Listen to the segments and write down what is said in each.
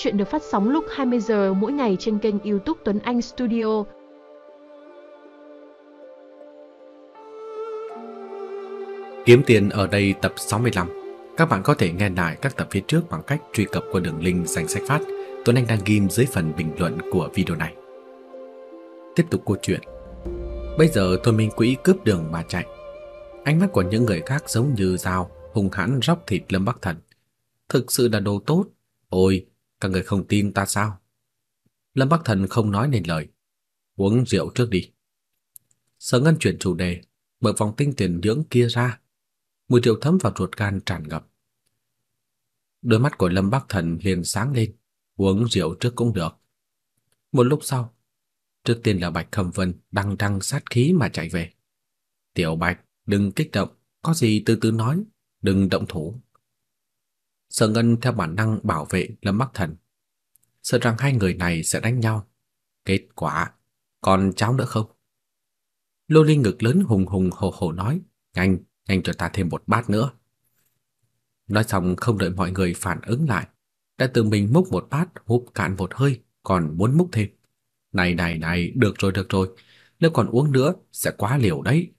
Chuyện được phát sóng lúc 20 giờ mỗi ngày trên kênh YouTube Tuấn Anh Studio. Kiếm tiền ở đây tập 65. Các bạn có thể nghe lại các tập phía trước bằng cách truy cập qua đường link danh sách phát Tuấn Anh đang ghim dưới phần bình luận của video này. Tiếp tục câu chuyện. Bây giờ Thôi Minh Quỹ cướp đường mà chạy. Ánh mắt của những người khác giống như dao, hung hãn róc thịt Lâm Bắc Thần. Thực sự là đồ tốt. Ôi, các người không tin ta sao? Lâm Bắc Thần không nói nên lời. Uống rượu trước đi. Sở Ngân chuyển chủ đề, mở vòng tinh tiền nhưỡng kia ra. Mùi rượu thấm vào ruột gan tràn ngập. Đôi mắt của Lâm Bắc Thần liền sáng lên, uống rượu trước cũng được. Một lúc sau, trước tiên là Bạch Khâm Vân đăng đăng sát khí mà chạy về. "Tiểu Bạch, đừng kích động, có gì từ từ nói, đừng động thủ." Sở Ngân theo bản năng bảo vệ Lâm Bắc Thần, sợ rằng hai người này sẽ đánh nhau. Kết quả, còn cháu nữa không? Lô Linh ngực lớn hùng hùng hổ hổ nói, "Nhanh, nhanh cho ta thêm một bát nữa." Nói xong không đợi mọi người phản ứng lại, đã tự mình múc một bát húp cạn một hơi, còn muốn múc thêm. "Này này này, được rồi được rồi, nếu còn uống nữa sẽ quá liều đấy."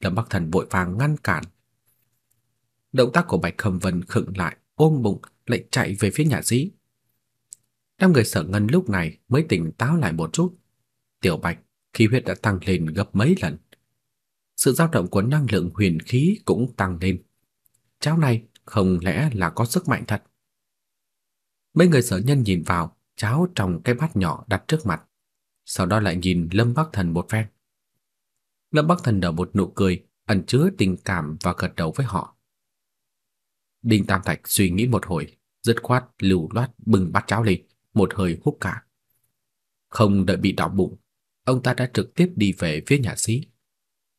Lâm Bắc Thần vội vàng ngăn cản. Động tác của Bạch Khâm Vân khựng lại, ôm bụng lại chạy về phía nhà sĩ. Năm người Sở Ngân lúc này mới tỉnh táo lại một chút. Tiểu Bạch khí huyết đã tăng lên gấp mấy lần. Sự dao động của năng lượng huyền khí cũng tăng lên. Cháu này không lẽ là có sức mạnh thật? Mấy người sở nhân nhìn vào cháo trong cái bát nhỏ đặt trước mặt, sau đó lại nhìn Lâm Bắc Thần một phen. Lâm Bắc Thần nở một nụ cười ẩn chứa tình cảm và gật đầu với họ. Đinh Tam Thạch suy nghĩ một hồi, dứt khoát lưu loát bưng bát cháo lên, một hơi húp cả. Không đợi bị đau bụng, ông ta đã trực tiếp đi về phía nhà sĩ.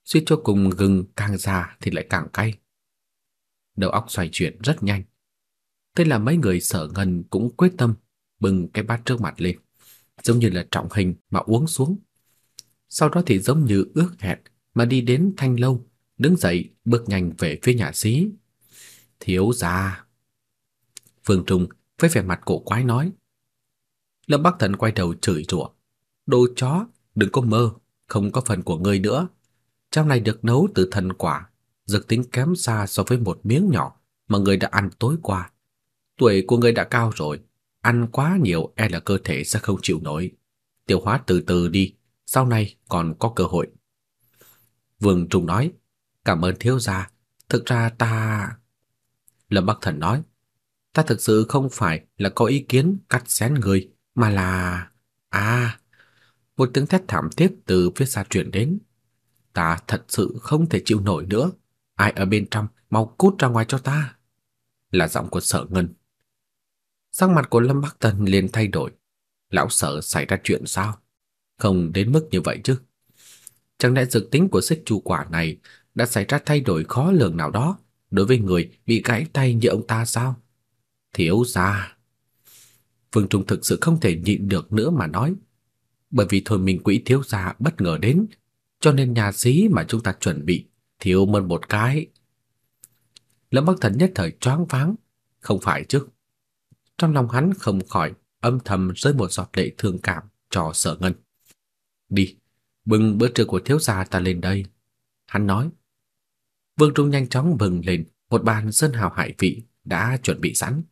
Suy cho cùng gừng càng già thì lại càng cay. Đầu óc xoay chuyển rất nhanh. Thế là mấy người sở ngân cũng quyết tâm bưng cái bát trước mặt lên, giống như là trọng hình mà uống xuống. Sau đó thì giống như ước hẹn mà đi đến thanh lâu, đứng dậy bước nhanh về phía nhà sĩ. Thiếu gia. Phương Trung với vẻ mặt cổ quái nói. Lâm Bắc Thần quay đầu chửi rủa, "Đồ chó, đừng có mơ, không có phần của ngươi nữa. Trong này được nấu từ thần quả, dược tính kém xa so với một miếng nhỏ mà ngươi đã ăn tối qua. Tuổi của ngươi đã cao rồi, ăn quá nhiều e là cơ thể sẽ không chịu nổi. Tiêu hóa từ từ đi, sau này còn có cơ hội." Vương Trung nói, "Cảm ơn thiếu gia, thực ra ta..." Lâm Bắc Thần nói, ta thực sự không phải là có ý kiến cắt xén người, mà là... À... Một tiếng thét thảm thiết từ phía xa truyền đến. Ta thật sự không thể chịu nổi nữa. Ai ở bên trong, mau cút ra ngoài cho ta. Là giọng của sở ngân. Sắc mặt của Lâm Bắc Thần liền thay đổi. Lão sợ xảy ra chuyện sao? Không đến mức như vậy chứ. Chẳng lẽ dược tính của xích chu quả này đã xảy ra thay đổi khó lường nào đó đối với người bị gãy tay như ông ta sao? Thiếu gia. Phương Trung thực sự không thể nhịn được nữa mà nói, bởi vì thôi mình quỹ thiếu gia bất ngờ đến, cho nên nhà xí mà chúng ta chuẩn bị thiếu mất một cái. Lâm Bắc Thần nhất thời choáng váng, không phải chứ? Trong lòng hắn không khỏi âm thầm rơi một giọt lệ thương cảm cho Sở Ngân. "Đi, bưng bữa trưa của thiếu gia ta lên đây." Hắn nói. Vương Trung nhanh chóng bừng lên một bàn sơn hào hải vị đã chuẩn bị sẵn.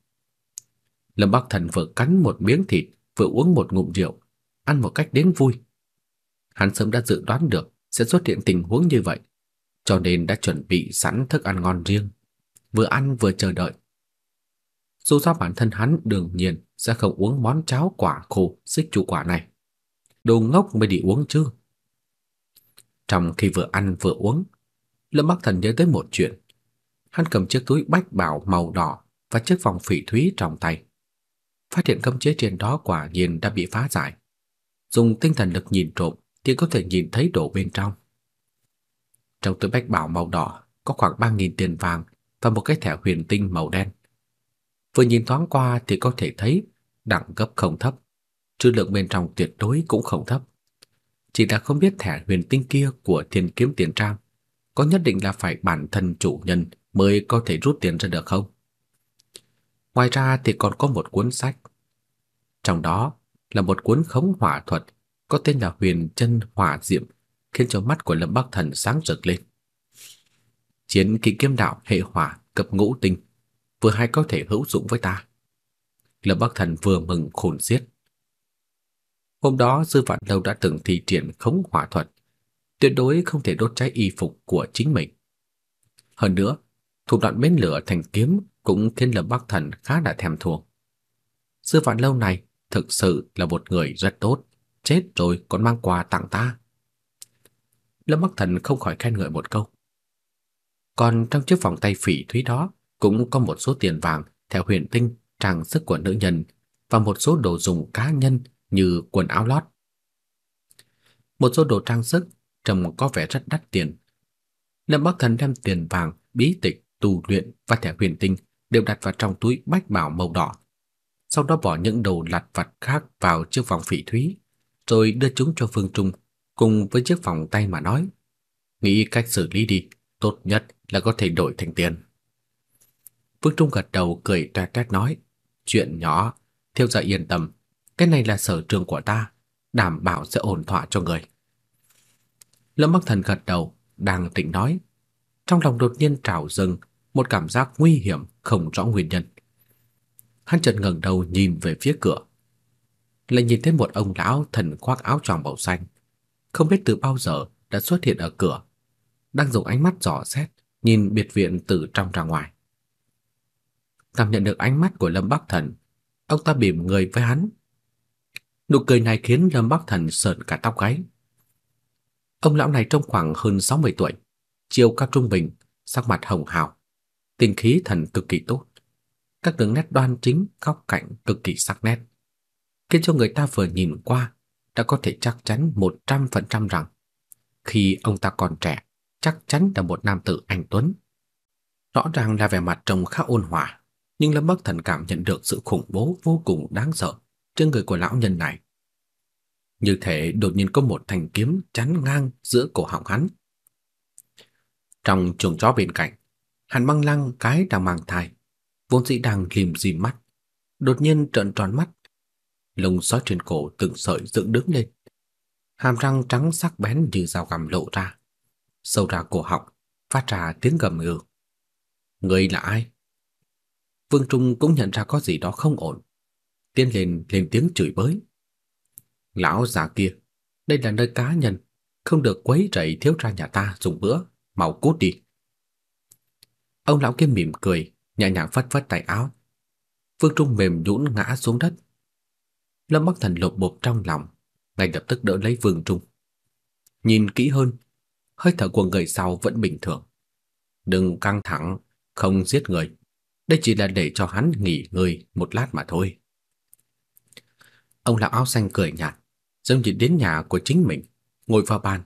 Lâm Bắc Thần vừa cắn một miếng thịt, vừa uống một ngụm rượu, ăn một cách đến vui. Hắn sớm đã dự đoán được sẽ xuất hiện tình huống như vậy, cho nên đã chuẩn bị sẵn thức ăn ngon riêng, vừa ăn vừa chờ đợi. Dù sao bản thân hắn đương nhiên sẽ không uống món cháo quả khô xích chu quả này. Đồ ngốc mới đi uống chứ. Trong khi vừa ăn vừa uống, Lâm Bắc Thần nhớ tới một chuyện. Hắn cầm chiếc túi bách bảo màu đỏ và chiếc vòng phỉ thúy trong tay. Phát hiện cấm chế trên đó quả nhiên đã bị phá giải. Dùng tinh thần lực nhìn trộm thì có thể nhìn thấy đồ bên trong. Trong túi bách bảo màu đỏ có khoảng 3000 tiền vàng và một cái thẻ huyền tinh màu đen. Vừa nhìn thoáng qua thì có thể thấy đẳng cấp không thấp, trữ lượng bên trong tuyệt đối cũng không thấp. Chỉ là không biết thẻ huyền tinh kia của Thiên Kiếm Tiền Trang có nhất định là phải bản thân chủ nhân mới có thể rút tiền ra được không? Ngoài ra thì còn có một cuốn sách, Trong đó là một cuốn khống hỏa thuật có tên là Huyền Chân Hỏa Diệm, khiến cho mắt của Lâm Bắc Thần sáng rực lên. Chiến kỹ kiếm đạo hệ hỏa cấp ngũ tinh, vừa hay có thể hữu dụng với ta. Lâm Bắc Thần vừa mừng khôn xiết. Hôm đó Dư Vạn Lâu đã từng thi triển khống hỏa thuật, tuyệt đối không thể đốt cháy y phục của chính mình. Hơn nữa, thủ đoạn bén lửa thành kiếm cũng khiến Lâm Bắc Thần khá là thèm thuồng. sư Vạn Lâu này thực sự là một người rất tốt, chết rồi còn mang quà tặng ta. Lâm Bắc Thần không khỏi khen ngợi một câu. Còn trong chiếc vòng tay phỉ thúy đó cũng có một số tiền vàng theo huyền tinh, trang sức của nữ nhân và một số đồ dùng cá nhân như quần áo lót. Một số đồ trang sức trông có vẻ rất đắt tiền. Lâm Bắc Thần đem tiền vàng, bí tịch, tu luyện và thẻ huyền tinh đều đặt vào trong túi bách bảo màu đỏ. Sau đó bỏ những đồ lặt vặt khác vào chiếc vòng phỉ thúy, rồi đưa chúng cho Phương Trung cùng với chiếc vòng tay mà nói: "Nghĩ cách xử lý đi, tốt nhất là có thể đổi thành tiền." Phương Trung gật đầu cười toét toét nói: "Chuyện nhỏ, thiếu gia yên tâm, cái này là sở trường của ta, đảm bảo sẽ ổn thỏa cho người." Lâm Bắc Thần gật đầu, đang định nói, trong lòng đột nhiên trào dâng một cảm giác nguy hiểm không rõ nguyên nhân. Hắn chợt ngẩng đầu nhìn về phía cửa, lại nhìn thấy một ông lão thần khoác áo choàng màu xanh, không biết từ bao giờ đã xuất hiện ở cửa, đang dùng ánh mắt dò xét nhìn biệt viện từ trong ra ngoài. Cảm nhận được ánh mắt của Lâm Bắc Thần, ông ta bỉm người với hắn. Nụ cười này khiến Lâm Bắc Thần sợn cả tóc gáy. Ông lão này trông khoảng hơn 60 tuổi, chiều cao trung bình, sắc mặt hồng hào, tinh khí thần cực kỳ tốt. Các đường nét đoan chính, góc cạnh cực kỳ sắc nét, khiến cho người ta vừa nhìn qua đã có thể chắc chắn 100% rằng khi ông ta còn trẻ, chắc chắn là một nam tử anh tuấn. Rõ ràng là vẻ mặt trông khá ôn hòa, nhưng Lâm Bắc Thần cảm nhận được sự khủng bố vô cùng đáng sợ trên người của lão nhân này. Như thể đột nhiên có một thanh kiếm chắn ngang giữa cổ họng hắn. Trong chuồng chó bên cạnh, Hàn Băng Lăng cái đang mang thai, vốn dĩ đang lim dim mắt, đột nhiên trợn tròn mắt, lông xóa trên cổ từng sợi dựng đứng lên. Hàm răng trắng sắc bén như dao găm lộ ra, sâu ra cổ họng, phát ra tiếng gầm gừ. Người là ai? Vương Trung cũng nhận ra có gì đó không ổn, tiến lên lên tiếng chửi bới. Lão già kia, đây là nơi cá nhân, không được quấy rầy thiếu gia nhà ta dùng bữa, mau cút đi. Ông lão kia mỉm cười, nhẹ nhàng phất phất tay áo. Vương Trung mềm nhũn ngã xuống đất. Lâm Bắc Thần lột bột trong lòng, ngay lập tức đỡ lấy Vương Trung. Nhìn kỹ hơn, hơi thở của người sau vẫn bình thường. Đừng căng thẳng, không giết người. Đây chỉ là để cho hắn nghỉ ngơi một lát mà thôi. Ông lão áo xanh cười nhạt, dương như đến nhà của chính mình, ngồi vào bàn,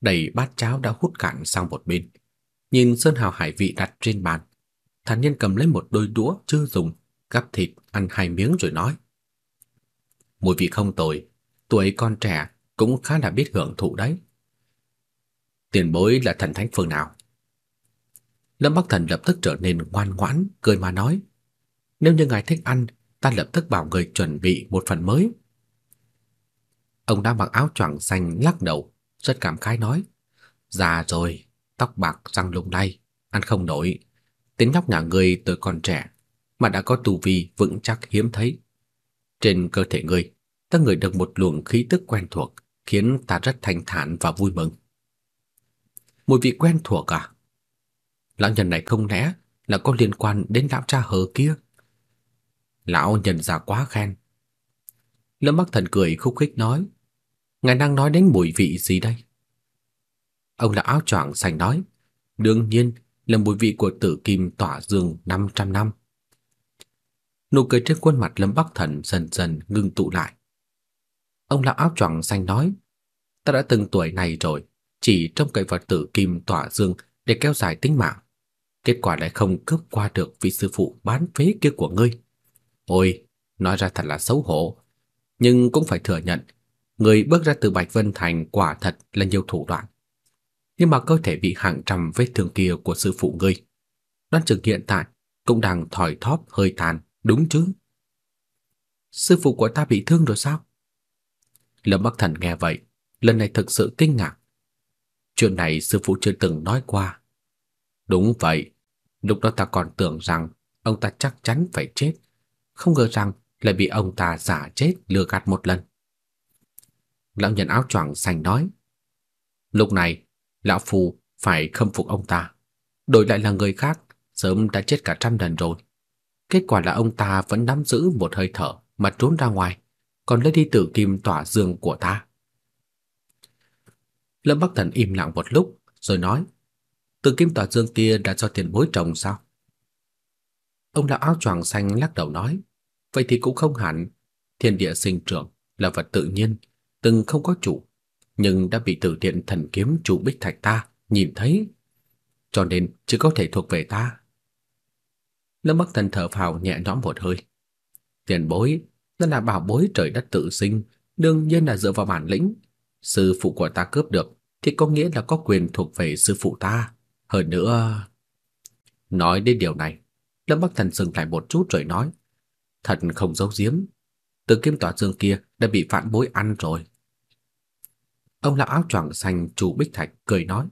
đẩy bát cháo đã hút cạn sang một bên. Nhìn sơn hào hải vị đặt trên bàn, thản nhiên cầm lấy một đôi đũa chưa dùng, gắp thịt ăn hai miếng rồi nói: "Mùi vị không tồi, tuổi con trẻ cũng khá là biết hưởng thụ đấy." Tiền bối là thần thánh phương nào? Lâm Bắc Thần lập tức trở nên ngoan ngoãn, cười mà nói: "Nếu như ngài thích ăn, ta lập tức bảo người chuẩn bị một phần mới." Ông đã mặc áo choàng xanh lắc đầu, rất cảm khái nói: "Già rồi, tóc bạc răng lung lay, ăn không nổi. Tính nhóc nhà ngươi tuổi còn trẻ mà đã có tu vi vững chắc hiếm thấy. Trên cơ thể ngươi, ta ngửi được một luồng khí tức quen thuộc, khiến ta rất thanh thản và vui mừng." Mùi vị quen thuộc à? Lão nhân này không lẽ là có liên quan đến lão cha hờ kia? Lão nhân già quá khen. Lâm Bắc Thần cười khúc khích nói, ngài đang nói đến mùi vị gì đây? Ông lão áo choàng xanh nói, đương nhiên là mùi vị của tử kim tỏa dương 500 năm. Nụ cười trên khuôn mặt Lâm Bắc Thần dần dần ngưng tụ lại. Ông lão áo choàng xanh nói, ta đã từng tuổi này rồi, chỉ trông cậy vào tử kim tỏa dương để kéo dài tính mạng. Kết quả lại không cướp qua được vị sư phụ bán phế kia của ngươi. Ôi, nói ra thật là xấu hổ, nhưng cũng phải thừa nhận, người bước ra từ Bạch Vân Thành quả thật là nhiều thủ đoạn. Nhưng mà cơ thể bị hàng trăm vết thương kia của sư phụ ngươi, đoán chừng hiện tại cũng đang thỏi thóp hơi tàn, đúng chứ? Sư phụ của ta bị thương rồi sao? Lâm Bắc Thần nghe vậy, lần này thực sự kinh ngạc. Chuyện này sư phụ chưa từng nói qua. Đúng vậy, lúc đó ta còn tưởng rằng ông ta chắc chắn phải chết, không ngờ rằng lại bị ông ta giả chết lừa gạt một lần. Lão nhân áo choàng xanh nói, lúc này lão phù phải khâm phục ông ta, đổi lại là người khác sớm đã chết cả trăm lần rồi. Kết quả là ông ta vẫn nắm giữ một hơi thở mà trốn ra ngoài, còn lấy đi tử kim tỏa dương của ta. Lâm Bắc Thần im lặng một lúc rồi nói, tử kim tỏa dương kia đã cho tiền bối trồng sao? Ông lão áo choàng xanh lắc đầu nói, vậy thì cũng không hẳn, thiên địa sinh trưởng là vật tự nhiên, từng không có chủ, nhưng đã bị tử điện thần kiếm chủ bích thạch ta nhìn thấy, cho nên chỉ có thể thuộc về ta. Lâm Bắc Thần thở phào nhẹ nhõm một hơi. Tiền bối, đó là bảo bối trời đất tự sinh, đương nhiên là dựa vào bản lĩnh. Sư phụ của ta cướp được thì có nghĩa là có quyền thuộc về sư phụ ta. Hơn nữa... Nói đến điều này, Lâm Bắc Thần dừng lại một chút rồi nói. Thật không giấu giếm, từ kim tỏa dương kia đã bị phản bối ăn rồi. Ông lão áo choàng xanh chủ Bích Thạch cười nói.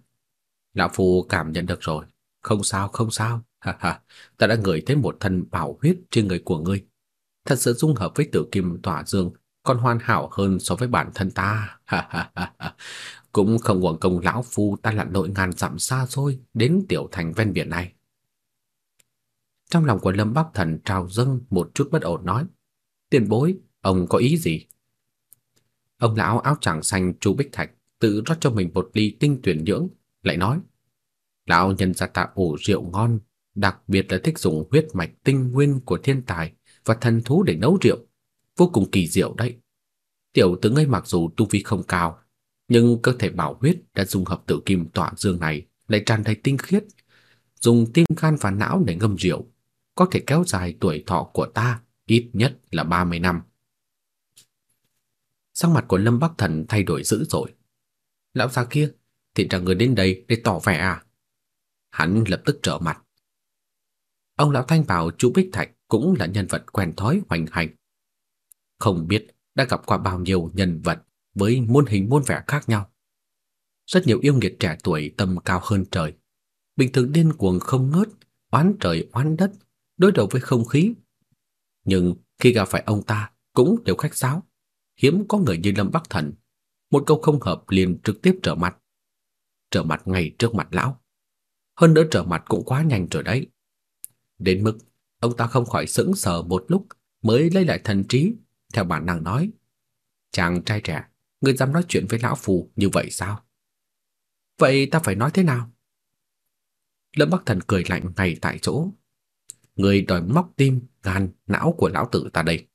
Lão Phu cảm nhận được rồi, không sao không sao, ha ha, ta đã ngửi thấy một thân bảo huyết trên người của ngươi. Thật sự dung hợp với tử kim tỏa dương còn hoàn hảo hơn so với bản thân ta. Ha ha ha. Cũng không uổng công lão phu ta lặn lội ngàn dặm xa xôi đến tiểu thành ven biển này. Trong lòng của Lâm Bắc Thần trào dâng một chút bất ổn nói: "Tiền bối, ông có ý gì?" Ông lão áo trắng xanh chú Bích Thạch tự rót cho mình một ly tinh tuyển nhưỡng, lại nói: "Lão nhân gia ta ủ rượu ngon, đặc biệt là thích dùng huyết mạch tinh nguyên của thiên tài và thần thú để nấu rượu, vô cùng kỳ diệu đấy. Tiểu tử ngươi mặc dù tu vi không cao, nhưng cơ thể bảo huyết đã dung hợp tử kim tỏa dương này lại tràn đầy tinh khiết, dùng tim gan và não để ngâm rượu, có thể kéo dài tuổi thọ của ta ít nhất là 30 năm. Sắc mặt của Lâm Bắc Thần thay đổi dữ dội. Lão già kia, thì ra người đến đây để tỏ vẻ à? Hắn lập tức trở mặt. Ông lão thanh bảo chú Bích Thạch cũng là nhân vật quen thói hoành hành. Không biết đã gặp qua bao nhiêu nhân vật với muôn hình muôn vẻ khác nhau. Rất nhiều yêu nghiệt trẻ tuổi tầm cao hơn trời, bình thường điên cuồng không ngớt, oán trời oán đất, đối đầu với không khí. Nhưng khi gặp phải ông ta cũng đều khách sáo, hiếm có người như Lâm Bắc Thần, một câu không hợp liền trực tiếp trở mặt. Trở mặt ngay trước mặt lão. Hơn nữa trở mặt cũng quá nhanh rồi đấy. Đến mức ông ta không khỏi sững sờ một lúc mới lấy lại thần trí, theo bản năng nói: "Chàng trai trẻ, ngươi dám nói chuyện với lão phù như vậy sao?" "Vậy ta phải nói thế nào?" Lâm Bắc Thần cười lạnh ngay tại chỗ. "Ngươi đòi móc tim, gan, não của lão tử ta đây,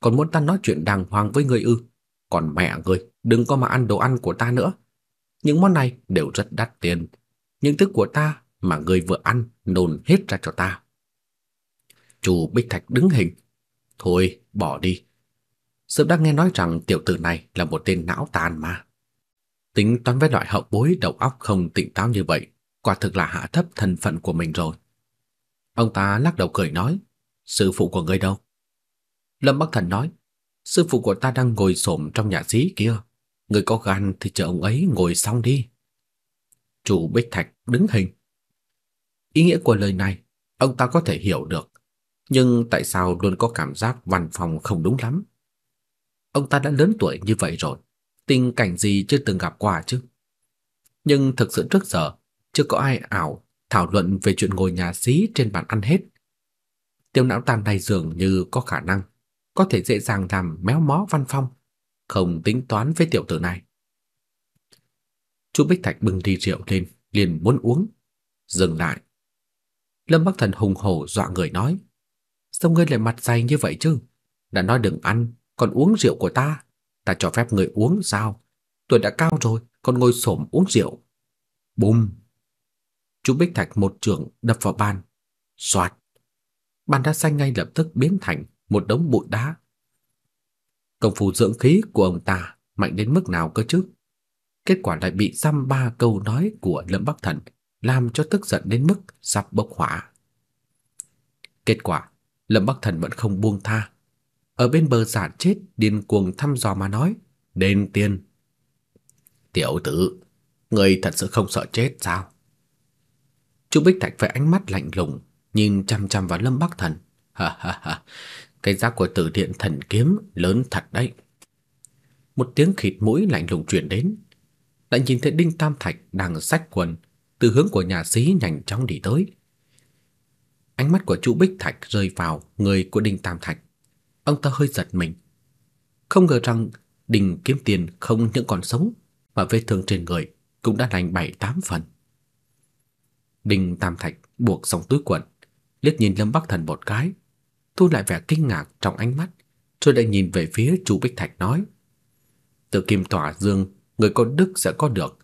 còn muốn ta nói chuyện đàng hoàng với ngươi ư? Còn mẹ ngươi, đừng có mà ăn đồ ăn của ta nữa. Những món này đều rất đắt tiền, Những thức của ta mà ngươi vừa ăn nôn hết ra cho ta." Chu Bích Thạch đứng hình. Thôi, bỏ đi. Sớm đã nghe nói rằng tiểu tử này là một tên não tàn mà. Tính toán với loại hậu bối đầu óc không tỉnh táo như vậy, quả thực là hạ thấp thân phận của mình rồi. Ông ta lắc đầu cười nói, sư phụ của ngươi đâu? Lâm Bắc Thần nói, sư phụ của ta đang ngồi xổm trong nhà xí kia, người có gan thì chờ ông ấy ngồi xong đi. Chủ Bích Thạch đứng hình. Ý nghĩa của lời này, ông ta có thể hiểu được, nhưng tại sao luôn có cảm giác văn phòng không đúng lắm? Ông ta đã lớn tuổi như vậy rồi, tình cảnh gì chưa từng gặp qua chứ? Nhưng thực sự trước giờ chưa có ai ảo thảo luận về chuyện ngồi nhà xí trên bàn ăn hết. Tiêu não tàn này dường như có khả năng có thể dễ dàng làm méo mó văn phong, không tính toán với tiểu tử này. Chu Bích Thạch bưng ly rượu lên, liền muốn uống, dừng lại. Lâm Bắc Thần hùng hổ dọa người nói: Sao ngươi lại mặt dày như vậy chứ? Đã nói đừng ăn, còn uống rượu của ta. Ta cho phép người uống sao? Tuổi đã cao rồi, còn ngồi xổm uống rượu. Bùm! Chu Bích Thạch một trường đập vào bàn. Soạt! Bàn đá xanh ngay lập tức biến thành một đống bụi đá. Công phu dưỡng khí của ông ta mạnh đến mức nào cơ chứ? Kết quả lại bị dăm ba câu nói của Lâm Bắc Thần làm cho tức giận đến mức sắp bốc hỏa. Kết quả, Lâm Bắc Thần vẫn không buông tha. ở bên bờ giả chết điên cuồng thăm dò mà nói, "Đền tiền." "Tiểu tử, người thật sự không sợ chết sao?" Chu Bích Thạch phải ánh mắt lạnh lùng nhìn chằm chằm vào Lâm Bắc Thần. "Ha ha ha, cái giác của Tử Điện Thần kiếm lớn thật đấy." Một tiếng khịt mũi lạnh lùng truyền đến, đã nhìn thấy Đinh Tam Thạch đang xách quần từ hướng của nhà sĩ nhanh chóng đi tới. Ánh mắt của Chu Bích Thạch rơi vào người của Đinh Tam Thạch. Ông ta hơi giật mình. Không ngờ rằng Đinh Kiếm Tiền không những còn sống mà vết thương trên người cũng đã lành bảy tám phần. Đinh Tam Thạch buộc xong túi quần, liếc nhìn Lâm Bắc Thần một cái, thu lại vẻ kinh ngạc trong ánh mắt, rồi lại nhìn về phía Chu Bích Thạch nói: "Từ Kim Tỏa Dương, người có đức sẽ có được.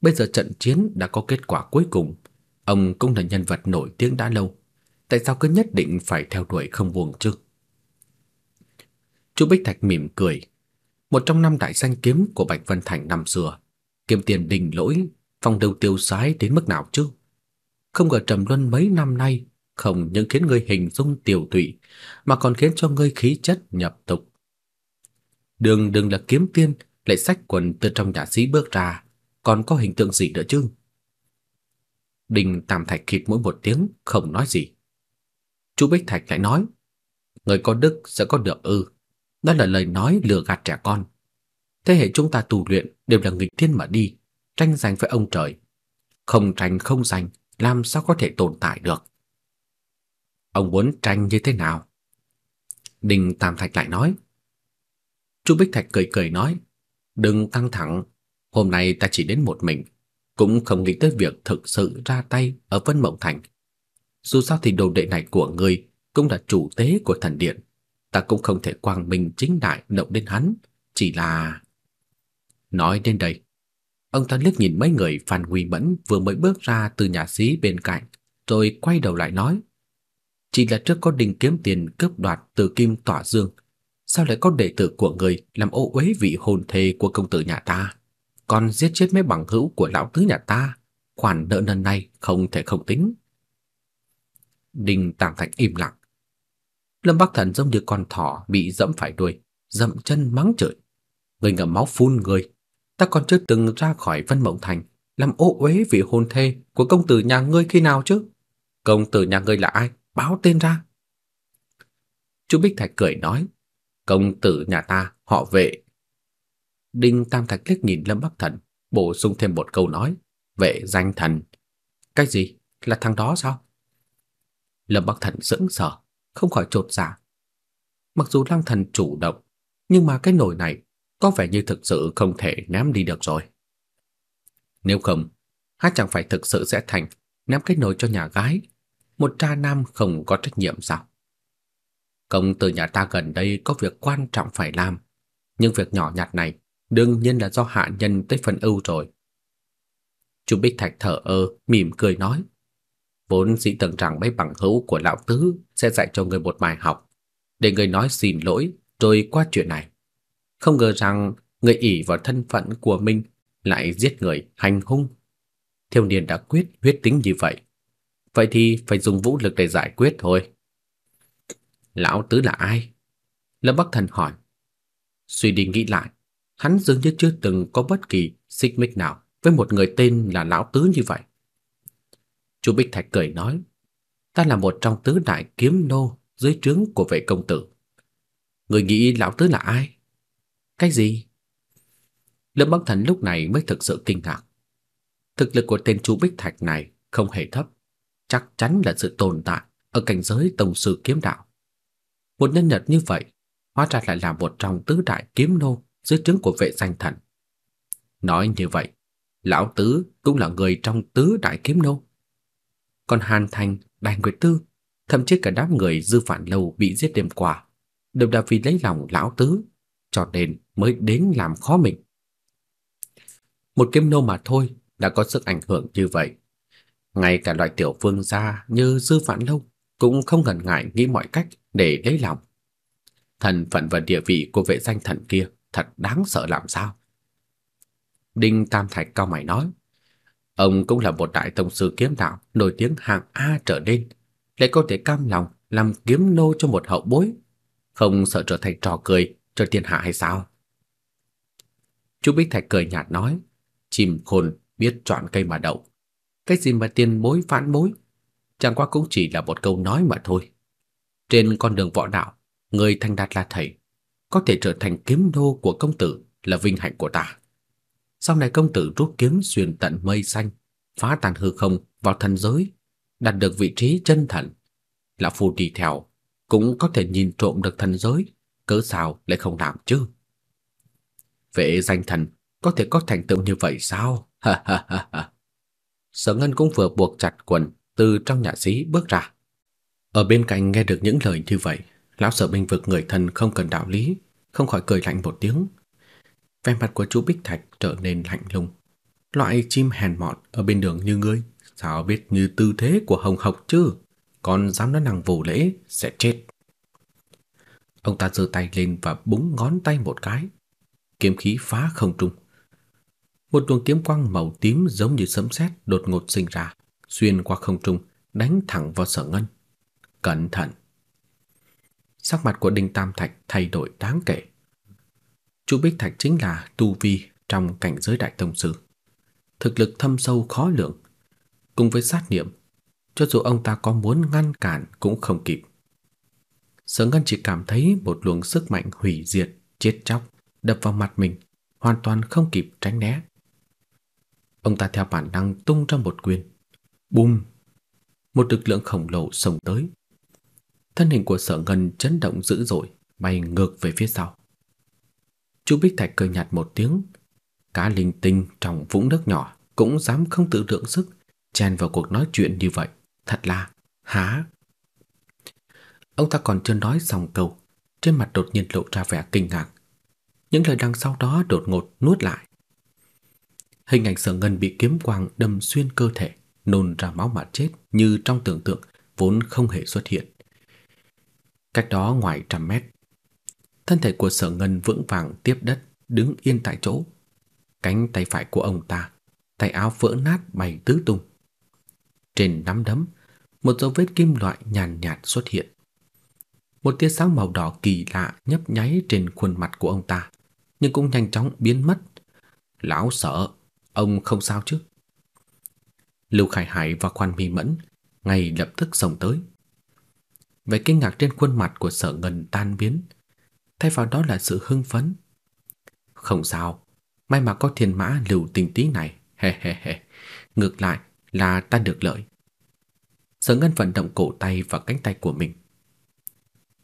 Bây giờ trận chiến đã có kết quả cuối cùng, ông cũng là nhân vật nổi tiếng đã lâu, tại sao cứ nhất định phải theo đuổi không buông chứ?" Chu Bích Thạch mỉm cười, một trong năm đại danh kiếm của Bạch Vân Thành năm xưa, kiếm tiền đình lỗi, phong đầu tiêu sái đến mức nào chứ? Không ngờ trầm luân mấy năm nay không những khiến ngươi hình dung tiểu tụy, mà còn khiến cho ngươi khí chất nhập tục. Đường đừng là kiếm tiên, lại xách quần từ trong nhà sĩ bước ra, còn có hình tượng gì nữa chứ? Đình Tam Thạch khịt mũi một tiếng, không nói gì. Chu Bích Thạch lại nói, người có đức sẽ có được ư. Đó là lời nói lừa gạt trẻ con. Thế hệ chúng ta tu luyện đều là nghịch thiên mà đi, tranh giành với ông trời. Không tranh không giành, làm sao có thể tồn tại được. Ông muốn tranh như thế nào? Đinh Tam Thạch lại nói. Chu Bích Thạch cười cười nói, đừng căng thẳng, hôm nay ta chỉ đến một mình, cũng không nghĩ tới việc thực sự ra tay ở Vân Mộng Thành. Dù sao thì đồ đệ này của ngươi cũng là chủ tế của thần điện, ta cũng không thể quang minh chính đại động đến hắn, chỉ là Nói đến đây, ông ta liếc nhìn mấy người Phan Huy Mẫn vừa mới bước ra từ nhà xí bên cạnh, rồi quay đầu lại nói: "Chỉ là trước có đình kiếm tiền cướp đoạt từ Kim Tỏa Dương, sao lại có đệ tử của người làm ô uế vị hồn thê của công tử nhà ta, còn giết chết mấy bằng hữu của lão tứ nhà ta, khoản nợ lần này không thể không tính." Đinh Tàng Thạch im lặng. Lâm Bắc Thần giống như con thỏ bị dẫm phải đuôi, dậm chân mắng chửi. Người ngậm máu phun người, ta còn chưa từng ra khỏi Vân Mộng Thành, làm ô uế vị hôn thê của công tử nhà ngươi khi nào chứ? Công tử nhà ngươi là ai? Báo tên ra. Chu Bích Thạch cười nói, công tử nhà ta họ vệ. Đinh Tam Thạch liếc nhìn Lâm Bắc Thần, bổ sung thêm một câu nói, vệ danh thần. Cái gì? Là thằng đó sao? Lâm Bắc Thần sững sờ, không khỏi chột dạ. Mặc dù Lăng Thần chủ động, nhưng mà cái nồi này có vẻ như thực sự không thể ném đi được rồi. Nếu không, hắn chẳng phải thực sự sẽ thành ném cái nồi cho nhà gái, một cha nam không có trách nhiệm sao? Công tử nhà ta gần đây có việc quan trọng phải làm, nhưng việc nhỏ nhặt này đương nhiên là do hạ nhân tới phần ưu rồi. Chu Bích Thạch thở ơ, mỉm cười nói, vốn dĩ tưởng rằng mấy bằng hữu của lão tứ sẽ dạy cho người một bài học, để người nói xin lỗi rồi qua chuyện này. Không ngờ rằng người ỷ vào thân phận của mình lại giết người hành hung. Thiếu niên đã quyết huyết tính như vậy. Vậy thì phải dùng vũ lực để giải quyết thôi. Lão tứ là ai? Lâm Bắc Thần hỏi. Suy đi nghĩ lại, hắn dường như chưa từng có bất kỳ xích mích nào với một người tên là lão tứ như vậy. Chu Bích Thạch cười nói, ta là một trong tứ đại kiếm nô dưới trướng của vệ công tử. Người nghĩ lão tứ là ai? Cái gì? Lâm Bắc Thần lúc này mới thực sự kinh ngạc. Thực lực của tên chú Bích Thạch này không hề thấp, chắc chắn là sự tồn tại ở cảnh giới tổng sư kiếm đạo. Một nhân vật như vậy, hóa ra lại là một trong tứ đại kiếm nô dưới trướng của vệ danh thần. Nói như vậy, lão tứ cũng là người trong tứ đại kiếm nô. Còn Hàn Thành, Đại Nguyệt Tư, thậm chí cả đám người dư phản lâu bị giết đêm qua, đều là vì lấy lòng lão tứ cho nên mới đến làm khó mình. Một kiếm nô mà thôi đã có sức ảnh hưởng như vậy. Ngay cả loại tiểu vương gia như Dư Vạn Lâu cũng không ngần ngại nghĩ mọi cách để lấy lòng. Thần phận và địa vị của vệ danh thần kia thật đáng sợ làm sao. Đinh Tam Thạch cao mày nói, ông cũng là một đại tông sư kiếm đạo nổi tiếng hạng A trở lên, lại có thể cam lòng làm kiếm nô cho một hậu bối. Không sợ trở thành trò cười cho thiên hạ hay sao? Chu Bích Thạch cười nhạt nói, chim khôn biết chọn cây mà đậu. Cái gì mà tiền bối phản bối, chẳng qua cũng chỉ là một câu nói mà thôi. Trên con đường võ đạo, người thành đạt là thầy, có thể trở thành kiếm đô của công tử là vinh hạnh của ta. Sau này công tử rút kiếm xuyên tận mây xanh, phá tan hư không vào thần giới, đạt được vị trí chân thần. là phù đi theo cũng có thể nhìn trộm được thần giới, cớ sao lại không làm chứ? Vệ danh thần có thể có thành tựu như vậy sao? Ha ha ha ha. Sở Ngân cũng vừa buộc chặt quần từ trong nhà sĩ bước ra. Ở bên cạnh nghe được những lời như vậy, lão Sở Minh vực người thân không cần đạo lý, không khỏi cười lạnh một tiếng. Vẻ mặt của chú Bích Thạch trở nên lạnh lùng. Loại chim hèn mọn ở bên đường như ngươi, sao biết như tư thế của Hồng Học chứ? Còn dám nói nàng vô lễ sẽ chết. Ông ta giơ tay lên và búng ngón tay một cái, kiếm khí phá không trung. Một luồng kiếm quang màu tím giống như sấm sét đột ngột sinh ra, xuyên qua không trung, đánh thẳng vào Sở Ngân. Cẩn thận. Sắc mặt của Đinh Tam Thạch thay đổi đáng kể. Chu Bích Thạch chính là tu vi trong cảnh giới đại tông sư. Thực lực thâm sâu khó lường, cùng với sát niệm, cho dù ông ta có muốn ngăn cản cũng không kịp. Sở Ngân chỉ cảm thấy một luồng sức mạnh hủy diệt, chết chóc đập vào mặt mình, hoàn toàn không kịp tránh né. Ông ta theo bản năng tung ra một quyền. Bùm! Một lực lượng khổng lồ sông tới. Thân hình của Sở Ngân chấn động dữ dội, bay ngược về phía sau. Chu Bích Thạch cười nhạt một tiếng, cá linh tinh trong vũng nước nhỏ cũng dám không tự lượng sức chen vào cuộc nói chuyện như vậy, thật là há. Ông ta còn chưa nói xong câu, trên mặt đột nhiên lộ ra vẻ kinh ngạc. Những lời đằng sau đó đột ngột nuốt lại. Hình ảnh Sở Ngân bị kiếm quang đâm xuyên cơ thể, nôn ra máu mà chết như trong tưởng tượng vốn không hề xuất hiện. Cách đó ngoài trăm mét, thân thể của Sở Ngân vững vàng tiếp đất, đứng yên tại chỗ. Cánh tay phải của ông ta, tay áo vỡ nát bay tứ tung. Trên nắm đấm, một dấu vết kim loại nhàn nhạt xuất hiện. Một tia sáng màu đỏ kỳ lạ nhấp nháy trên khuôn mặt của ông ta, nhưng cũng nhanh chóng biến mất. Lão sợ, ông không sao chứ? Lưu Khải Hải và Quan Mi Mẫn ngay lập tức xông tới. Vẻ kinh ngạc trên khuôn mặt của Sở Ngân tan biến, thay vào đó là sự hưng phấn. Không sao, may mà có thiên mã lưu tình tí này, he he he. Ngược lại là ta được lợi. Sở Ngân vận động cổ tay và cánh tay của mình.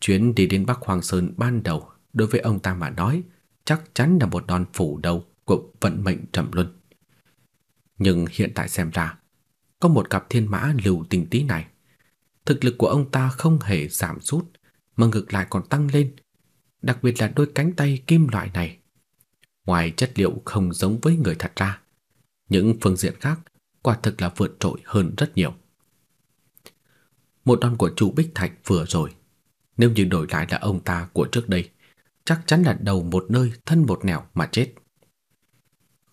Chuyến đi đến Bắc Hoàng Sơn ban đầu đối với ông ta mà nói chắc chắn là một đòn phủ đầu của vận mệnh trầm luân. Nhưng hiện tại xem ra, có một cặp thiên mã lưu tình tí này, thực lực của ông ta không hề giảm sút, mà ngược lại còn tăng lên, đặc biệt là đôi cánh tay kim loại này. Ngoài chất liệu không giống với người thật ra, những phương diện khác quả thực là vượt trội hơn rất nhiều. Một đòn của chủ Bích Thạch vừa rồi, nếu như đổi lại là ông ta của trước đây, chắc chắn là đầu một nơi thân một nẻo mà chết.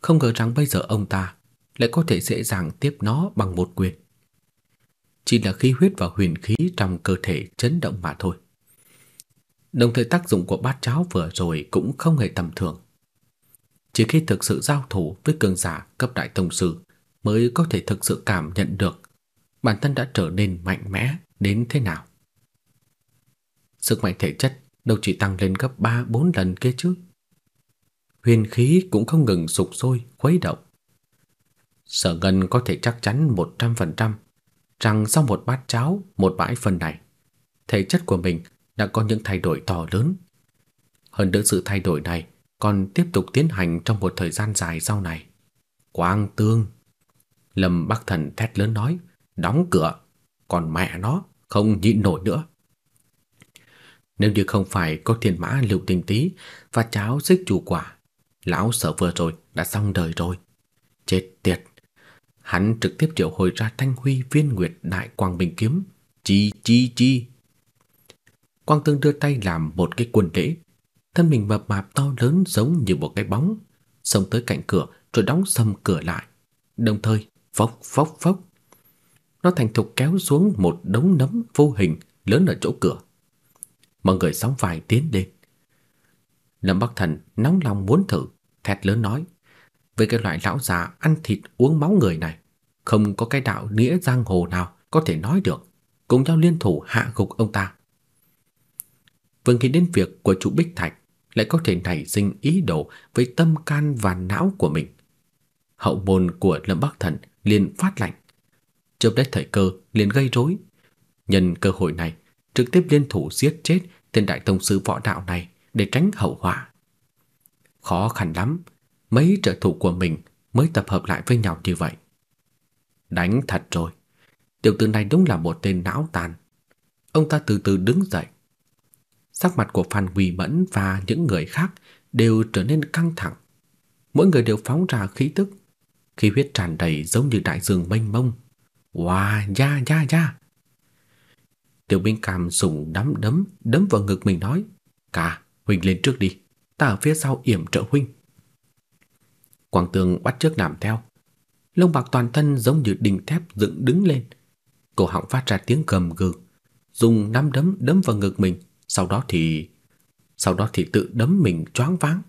Không ngờ rằng bây giờ ông ta lại có thể dễ dàng tiếp nó bằng một quyền. Chỉ là khí huyết và huyền khí trong cơ thể chấn động mà thôi. Đồng thời tác dụng của bát cháo vừa rồi cũng không hề tầm thường. Chỉ khi thực sự giao thủ với cường giả cấp đại tông sư mới có thể thực sự cảm nhận được bản thân đã trở nên mạnh mẽ đến thế nào. Sức mạnh thể chất đâu chỉ tăng lên gấp 3-4 lần kia chứ. Huyền khí cũng không ngừng sục sôi, khuấy động. Sở Ngân có thể chắc chắn 100% rằng sau một bát cháo, một bãi phân này, thể chất của mình đã có những thay đổi to lớn. Hơn nữa sự thay đổi này còn tiếp tục tiến hành trong một thời gian dài sau này. Quang Tương Lâm Bắc Thần thét lớn nói, đóng cửa, còn mẹ nó không nhịn nổi nữa. Nếu như không phải có thiên mã lưu tinh tí và cháo xích chủ quả, lão sở vừa rồi đã xong đời rồi. Chết tiệt! Hắn trực tiếp triệu hồi ra thanh huy viên nguyệt đại quang bình kiếm. Chi chi chi! Quang tương đưa tay làm một cái quần lễ. Thân mình mập mạp to lớn giống như một cái bóng. Xông tới cạnh cửa rồi đóng sầm cửa lại. Đồng thời, phốc phốc phốc. Nó thành thục kéo xuống một đống nấm vô hình lớn ở chỗ cửa. Mọi người sóng vai tiến lên. Lâm Bắc Thần nóng lòng muốn thử, thét lớn nói: "Với cái loại lão già ăn thịt uống máu người này, không có cái đạo nghĩa giang hồ nào có thể nói được, cùng nhau liên thủ hạ gục ông ta." Vương nghĩ đến việc của chủ Bích Thạch lại có thể nảy sinh ý đồ với tâm can và não của mình. Hậu môn của Lâm Bắc Thần liền phát lạnh. chớp đất thời cơ liền gây rối. Nhân cơ hội này, trực tiếp liên thủ giết chết tên đại tông sư võ đạo này để tránh hậu họa. Khó khăn lắm, mấy trợ thủ của mình mới tập hợp lại với nhau như vậy. Đánh thật rồi. Tiểu tử này đúng là một tên não tàn. Ông ta từ từ đứng dậy. Sắc mặt của Phan Huy Mẫn và những người khác đều trở nên căng thẳng. Mỗi người đều phóng ra khí tức, khí huyết tràn đầy giống như đại dương mênh mông. Oa, ya ya ya. Tiểu Minh Cam sùng đấm đấm đấm vào ngực mình nói: "Cả, huynh lên trước đi, ta ở phía sau yểm trợ huynh." Quang Tường bắt trước làm theo. Lông bạc toàn thân giống như đinh thép dựng đứng lên, cổ họng phát ra tiếng gầm gừ, dùng nắm đấm đấm vào ngực mình, sau đó thì sau đó thì tự đấm mình choáng váng.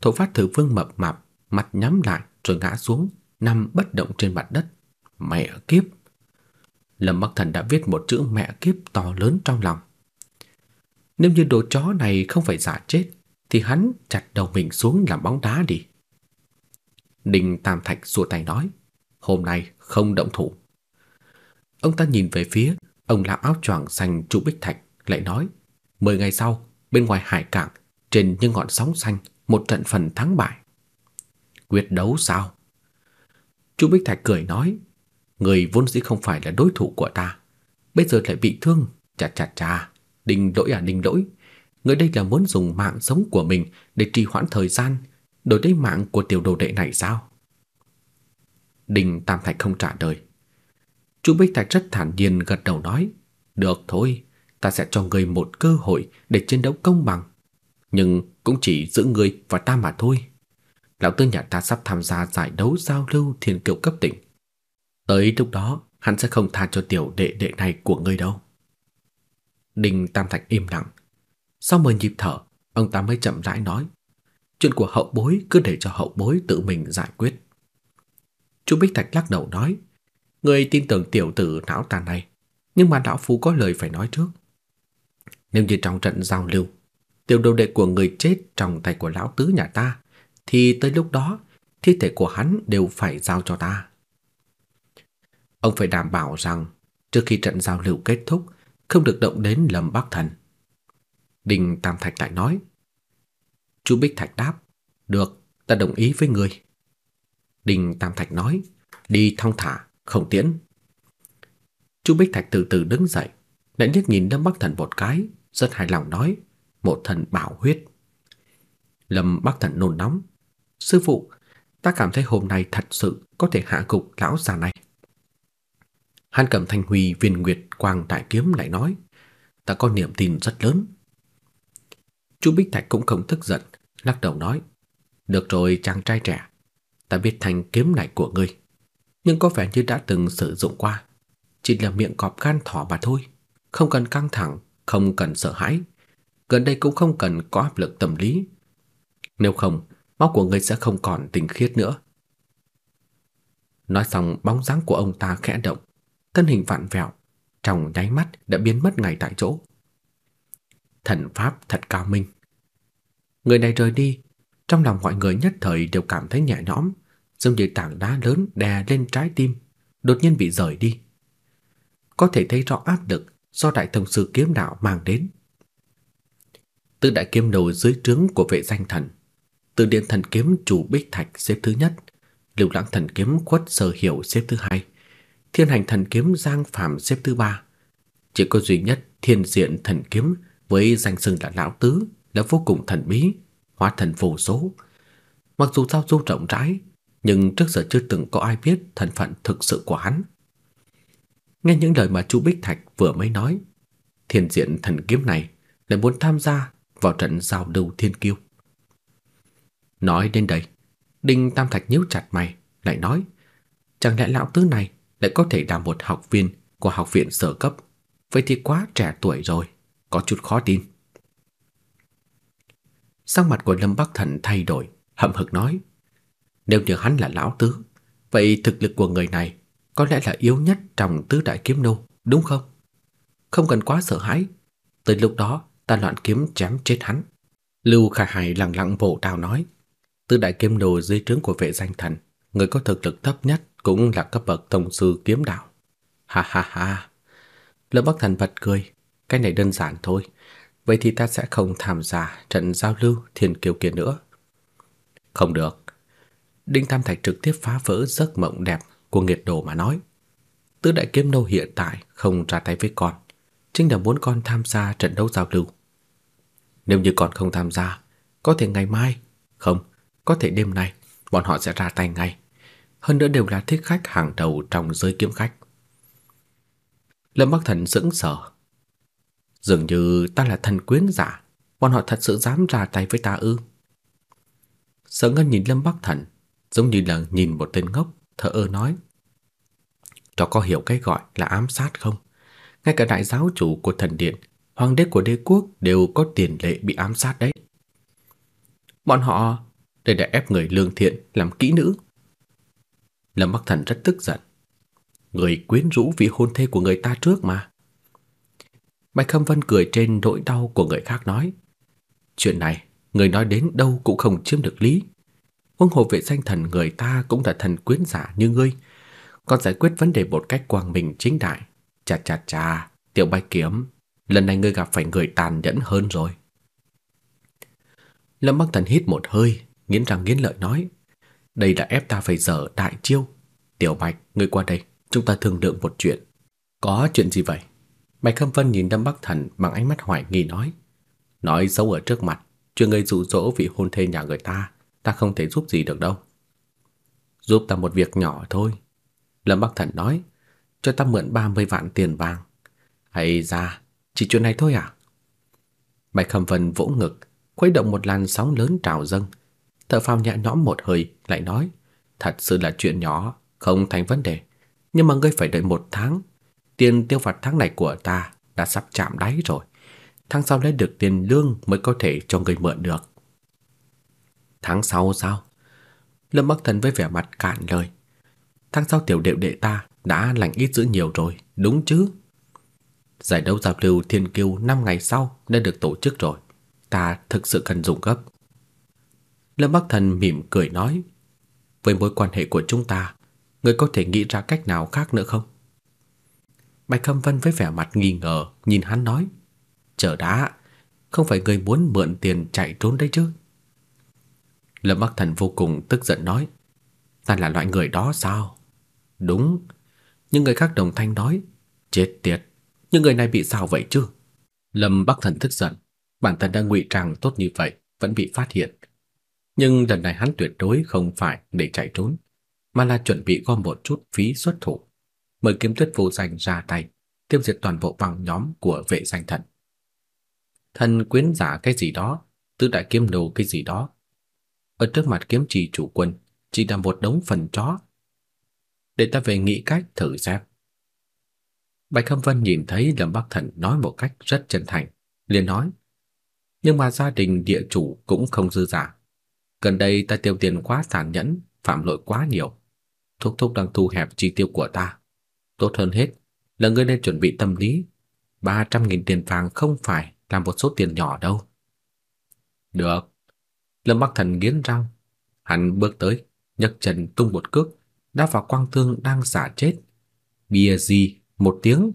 Thổ phát thử vương mập mạp, mặt nhắm lại rồi ngã xuống, nằm bất động trên mặt đất. Mẹ kiếp! Lâm Bắc Thần đã viết một chữ mẹ kiếp to lớn trong lòng. Nếu như đồ chó này không phải giả chết, thì hắn chặt đầu mình xuống làm bóng đá đi. Đinh Tam Thạch xua tay nói, hôm nay không động thủ. Ông ta nhìn về phía ông lão áo choàng xanh trụ bích thạch, lại nói, mười ngày sau, bên ngoài hải cảng, trên những ngọn sóng xanh, một trận phần thắng bại. Quyết đấu sao? Chu Bích Thạch cười nói, người vốn dĩ không phải là đối thủ của ta, bây giờ lại bị thương, chà chà chà, đinh lỗi à đinh lỗi, người đây là muốn dùng mạng sống của mình để trì hoãn thời gian, đổi lấy mạng của tiểu đồ đệ này sao? Đinh Tam Thạch không trả lời. Chu Bích Thạch rất thản nhiên gật đầu nói, được thôi, ta sẽ cho ngươi một cơ hội để chiến đấu công bằng, nhưng cũng chỉ giữ ngươi và ta mà thôi. Lão tư nhà ta sắp tham gia giải đấu giao lưu thiên kiều cấp tỉnh. Tới lúc đó, hắn sẽ không tha cho tiểu đệ đệ này của ngươi đâu. Đinh Tam Thạch im lặng. Sau mười nhịp thở, ông ta mới chậm rãi nói, chuyện của hậu bối cứ để cho hậu bối tự mình giải quyết. Chu Bích Thạch lắc đầu nói, người tin tưởng tiểu tử não tàn này, nhưng mà lão phu có lời phải nói trước. Nếu như trong trận giao lưu, tiểu đồ đệ của người chết trong tay của lão tứ nhà ta, thì tới lúc đó, thi thể của hắn đều phải giao cho ta. Ông phải đảm bảo rằng trước khi trận giao lưu kết thúc, không được động đến Lâm Bắc Thần. Đinh Tam Thạch lại nói. Chu Bích Thạch đáp, được, ta đồng ý với người. Đinh Tam Thạch nói, đi thong thả, không tiễn. Chu Bích Thạch từ từ đứng dậy, lại liếc nhìn Lâm Bắc Thần một cái, rất hài lòng nói, một thần bảo huyết. Lâm Bắc Thần nôn nóng, sư phụ, ta cảm thấy hôm nay thật sự có thể hạ gục lão già này. Hàn Cẩm Thanh Huy viên nguyệt quang đại kiếm lại nói, ta có niềm tin rất lớn. Chu Bích Thạch cũng không tức giận, lắc đầu nói, được rồi chàng trai trẻ, ta biết thanh kiếm này của ngươi, nhưng có vẻ như đã từng sử dụng qua, chỉ là miệng cọp gan thỏ mà thôi, không cần căng thẳng, không cần sợ hãi, gần đây cũng không cần có áp lực tâm lý. Nếu không, máu của ngươi sẽ không còn tinh khiết nữa. Nói xong, bóng dáng của ông ta khẽ động, thân hình vặn vẹo, trong nháy mắt đã biến mất ngay tại chỗ. Thần pháp thật cao minh. Người này rời đi, trong lòng mọi người nhất thời đều cảm thấy nhẹ nhõm, giống như tảng đá lớn đè lên trái tim, đột nhiên bị rời đi. Có thể thấy rõ áp lực do đại thông sư kiếm đạo mang đến. Từ đại kiếm đầu dưới trướng của vệ danh thần, từ điện thần kiếm chủ bích thạch xếp thứ nhất, lưu lãng thần kiếm khuất sở hiểu xếp thứ hai, thiên hành thần kiếm giang phạm xếp thứ ba. Chỉ có duy nhất thiên diện thần kiếm với danh xưng là lão tứ đã vô cùng thần bí, hóa thần vô số. Mặc dù giao du rộng rãi, nhưng trước giờ chưa từng có ai biết thân phận thực sự của hắn. Nghe những lời mà chú Bích Thạch vừa mới nói, thiên diện thần kiếm này lại muốn tham gia vào trận giao đấu thiên kiêu. Nói đến đây, Đinh Tam Thạch nhíu chặt mày, lại nói, chẳng lẽ lão tứ này lại có thể là một học viên của học viện sở cấp, vậy thì quá trẻ tuổi rồi có chút khó tin. Sắc mặt của Lâm Bắc Thần thay đổi, hậm hực nói: "Nếu như hắn là lão tứ, vậy thực lực của người này có lẽ là yếu nhất trong tứ đại kiếm nô, đúng không? Không cần quá sợ hãi, tới lúc đó ta loạn kiếm chém chết hắn." Lưu Khải Hải lặng lặng vỗ đao nói: "Tứ đại kiếm nô dưới trướng của vệ danh thần, người có thực lực thấp nhất cũng là cấp bậc tổng sư kiếm đạo." Ha ha ha. Lâm Bắc Thần bật cười, cái này đơn giản thôi. Vậy thì ta sẽ không tham gia trận giao lưu thiên kiều kia nữa. Không được. Đinh Tam Thạch trực tiếp phá vỡ giấc mộng đẹp của nghiệt đồ mà nói. Tứ đại kiếm nô hiện tại không ra tay với con, chính là muốn con tham gia trận đấu giao lưu. Nếu như con không tham gia, có thể ngày mai, không, có thể đêm nay, bọn họ sẽ ra tay ngay. Hơn nữa đều là thích khách hàng đầu trong giới kiếm khách. Lâm Bắc Thần sững sờ. Dường như ta là thần quyến giả, bọn họ thật sự dám ra tay với ta ư? Sở Ngân nhìn Lâm Bắc Thần, giống như là nhìn một tên ngốc, thở ơ nói: "Cho có hiểu cái gọi là ám sát không? Ngay cả đại giáo chủ của thần điện, hoàng đế của đế quốc đều có tiền lệ bị ám sát đấy. Bọn họ để để ép người lương thiện làm kỹ nữ." Lâm Bắc Thần rất tức giận. Người quyến rũ vị hôn thê của người ta trước mà. Bạch Khâm Vân cười trên nỗi đau của người khác nói. Chuyện này, người nói đến đâu cũng không chiếm được lý. Huống hồ vệ danh thần người ta cũng là thần quyến giả như ngươi. Còn giải quyết vấn đề một cách quang minh chính đại. Chà chà chà, tiểu bạch kiếm, lần này ngươi gặp phải người tàn nhẫn hơn rồi. Lâm Bắc Thần hít một hơi, nghiến răng nghiến lợi nói. Đây là ép ta phải dở đại chiêu. Tiểu bạch, ngươi qua đây, chúng ta thương lượng một chuyện. Có chuyện gì vậy? Bạch Khâm Vân nhìn Lâm Bắc Thần bằng ánh mắt hoài nghi nói. Nói xấu ở trước mặt, chuyện người dụ dỗ vị hôn thê nhà người ta, ta không thể giúp gì được đâu. Giúp ta một việc nhỏ thôi. Lâm Bắc Thần nói, cho ta mượn 30 vạn tiền vàng. Hay ra, chỉ chuyện này thôi à? Bạch Khâm Vân vỗ ngực, khuấy động một làn sóng lớn trào dâng. Thở phào nhẹ nhõm một hơi, lại nói, thật sự là chuyện nhỏ, không thành vấn đề. Nhưng mà ngươi phải đợi một tháng Tiền tiêu vặt tháng này của ta đã sắp chạm đáy rồi. Tháng sau lấy được tiền lương mới có thể cho người mượn được. Tháng sau sao? Lâm Bắc Thần với vẻ mặt cạn lời. Tháng sau tiểu đệ đệ ta đã lành ít dữ nhiều rồi, đúng chứ? Giải đấu giao lưu thiên kiêu 5 ngày sau đã được tổ chức rồi. Ta thực sự cần dùng gấp. Lâm Bắc Thần mỉm cười nói. Với mối quan hệ của chúng ta, người có thể nghĩ ra cách nào khác nữa không? Bạch Khâm Vân với vẻ mặt nghi ngờ nhìn hắn nói: "Chờ đã, không phải người muốn mượn tiền chạy trốn đấy chứ?" Lâm Bắc Thần vô cùng tức giận nói: "Ta là loại người đó sao?" "Đúng." những người khác đồng thanh nói: "Chết tiệt, những người này bị sao vậy chứ?" Lâm Bắc Thần tức giận, bản thân đang ngụy trang tốt như vậy vẫn bị phát hiện. Nhưng lần này hắn tuyệt đối không phải để chạy trốn, mà là chuẩn bị gom một chút phí xuất thủ mời kiếm tuyết vô danh ra tay, tiêu diệt toàn bộ băng nhóm của vệ danh thần. Thần quyến giả cái gì đó, tứ đại kiếm đồ cái gì đó. Ở trước mặt kiếm trì chủ quân, chỉ là một đống phần chó. Để ta về nghĩ cách thử xem. Bạch Khâm Vân nhìn thấy Lâm Bắc Thần nói một cách rất chân thành, liền nói: "Nhưng mà gia đình địa chủ cũng không dư giả. Gần đây ta tiêu tiền quá tàn nhẫn, phạm lỗi quá nhiều. Thúc thúc đang thu hẹp chi tiêu của ta. Tốt hơn hết là ngươi nên chuẩn bị tâm lý. 300.000 tiền vàng không phải là một số tiền nhỏ đâu. Được. Lâm Bắc Thần nghiến răng. Hắn bước tới, nhấc chân tung một cước, đá vào quang thương đang giả chết. Bia gì một tiếng,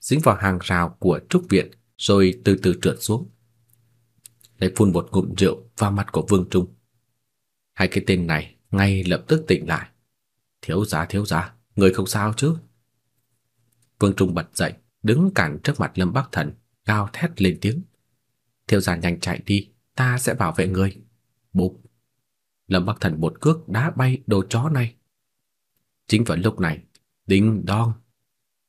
dính vào hàng rào của trúc viện rồi từ từ trượt xuống. lại phun một ngụm rượu vào mặt của Vương Trung. Hai cái tên này ngay lập tức tỉnh lại. Thiếu gia thiếu gia, người không sao chứ? Vương Trung bật dậy, đứng cản trước mặt Lâm Bắc Thần, gào thét lên tiếng. Thiếu gia nhanh chạy đi, ta sẽ bảo vệ ngươi. Bụp. Lâm Bắc Thần một cước đá bay đồ chó này. Chính vào lúc này, đinh đong.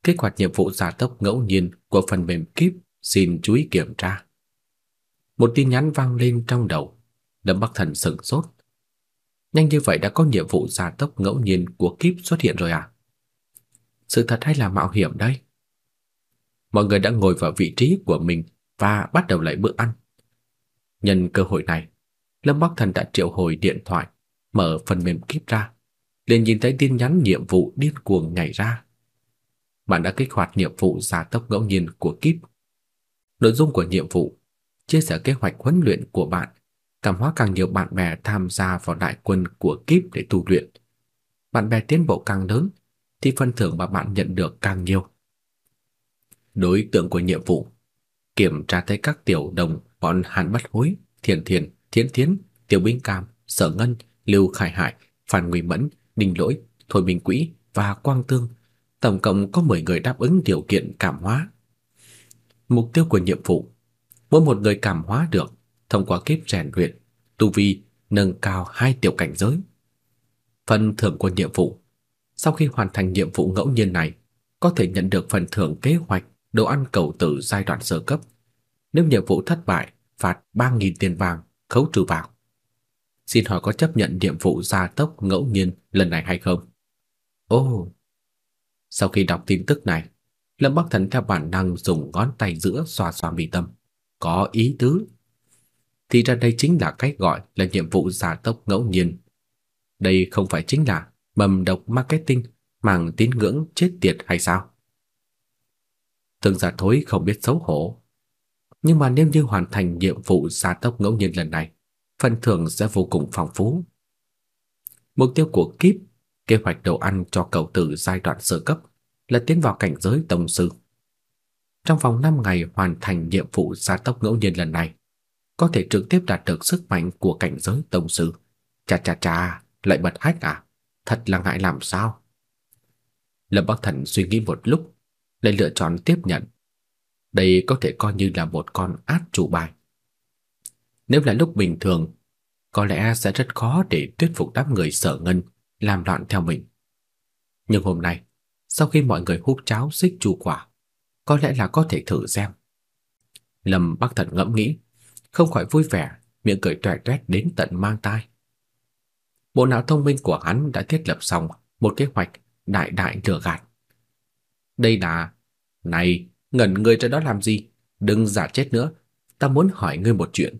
kích hoạt nhiệm vụ giả tốc ngẫu nhiên của phần mềm kíp xin chú ý kiểm tra. Một tin nhắn vang lên trong đầu, Lâm Bắc Thần sững sốt. Nhanh như vậy đã có nhiệm vụ giả tốc ngẫu nhiên của kíp xuất hiện rồi à? Sự thật hay là mạo hiểm đây? Mọi người đã ngồi vào vị trí của mình và bắt đầu lại bữa ăn. Nhân cơ hội này, Lâm Bắc Thần đã triệu hồi điện thoại, mở phần mềm kíp ra, liền nhìn thấy tin nhắn nhiệm vụ điên cuồng nhảy ra. Bạn đã kích hoạt nhiệm vụ gia tốc ngẫu nhiên của kíp. Nội dung của nhiệm vụ chia sẻ kế hoạch huấn luyện của bạn, cảm hóa càng nhiều bạn bè tham gia vào đại quân của kíp để tu luyện. Bạn bè tiến bộ càng lớn thì phần thưởng mà bạn nhận được càng nhiều. Đối tượng của nhiệm vụ kiểm tra thấy các tiểu đồng bọn Hàn Bất Hối, Thiền Thiền, Thiến Thiến, Tiểu Binh Cam, Sở Ngân, Lưu Khải Hải, Phan Nguy Mẫn, đình Lỗi, Thôi Minh Quỹ và Quang Tương, tổng cộng có 10 người đáp ứng điều kiện cảm hóa. Mục tiêu của nhiệm vụ, mỗi một người cảm hóa được thông qua kiếp rèn luyện, tu vi nâng cao hai tiểu cảnh giới. Phần thưởng của nhiệm vụ, sau khi hoàn thành nhiệm vụ ngẫu nhiên này, có thể nhận được phần thưởng kế hoạch đồ ăn cầu tử giai đoạn sơ cấp. Nếu nhiệm vụ thất bại, phạt 3.000 tiền vàng, khấu trừ vào. Xin hỏi có chấp nhận nhiệm vụ gia tốc ngẫu nhiên lần này hay không? Ồ. Sau khi đọc tin tức này, Lâm Bắc Thần theo bản năng dùng ngón tay giữa xoa xoa mi tâm. Có ý tứ. Thì ra đây chính là cách gọi là nhiệm vụ gia tốc ngẫu nhiên. Đây không phải chính là mầm độc marketing mang tín ngưỡng chết tiệt hay sao? thường giả thối không biết xấu hổ. Nhưng mà nếu như hoàn thành nhiệm vụ gia tốc ngẫu nhiên lần này, phần thưởng sẽ vô cùng phong phú. Mục tiêu của kíp, kế hoạch đầu ăn cho cậu tử giai đoạn sơ cấp là tiến vào cảnh giới tông sư. Trong vòng 5 ngày hoàn thành nhiệm vụ gia tốc ngẫu nhiên lần này, có thể trực tiếp đạt được sức mạnh của cảnh giới tông sư. Chà chà chà, lại bật hack à? Thật là ngại làm sao? Lâm Bắc Thần suy nghĩ một lúc, lại lựa chọn tiếp nhận. Đây có thể coi như là một con át chủ bài. Nếu là lúc bình thường, có lẽ sẽ rất khó để thuyết phục đám người sở ngân làm loạn theo mình. Nhưng hôm nay, sau khi mọi người hút cháo xích chu quả, có lẽ là có thể thử xem. Lâm Bắc Thần ngẫm nghĩ, không khỏi vui vẻ, miệng cười toẹt toét đến tận mang tai. Bộ não thông minh của hắn đã thiết lập xong một kế hoạch đại đại lừa gạt. Đây là, này, ngẩn người ra đó làm gì? Đừng giả chết nữa, ta muốn hỏi ngươi một chuyện.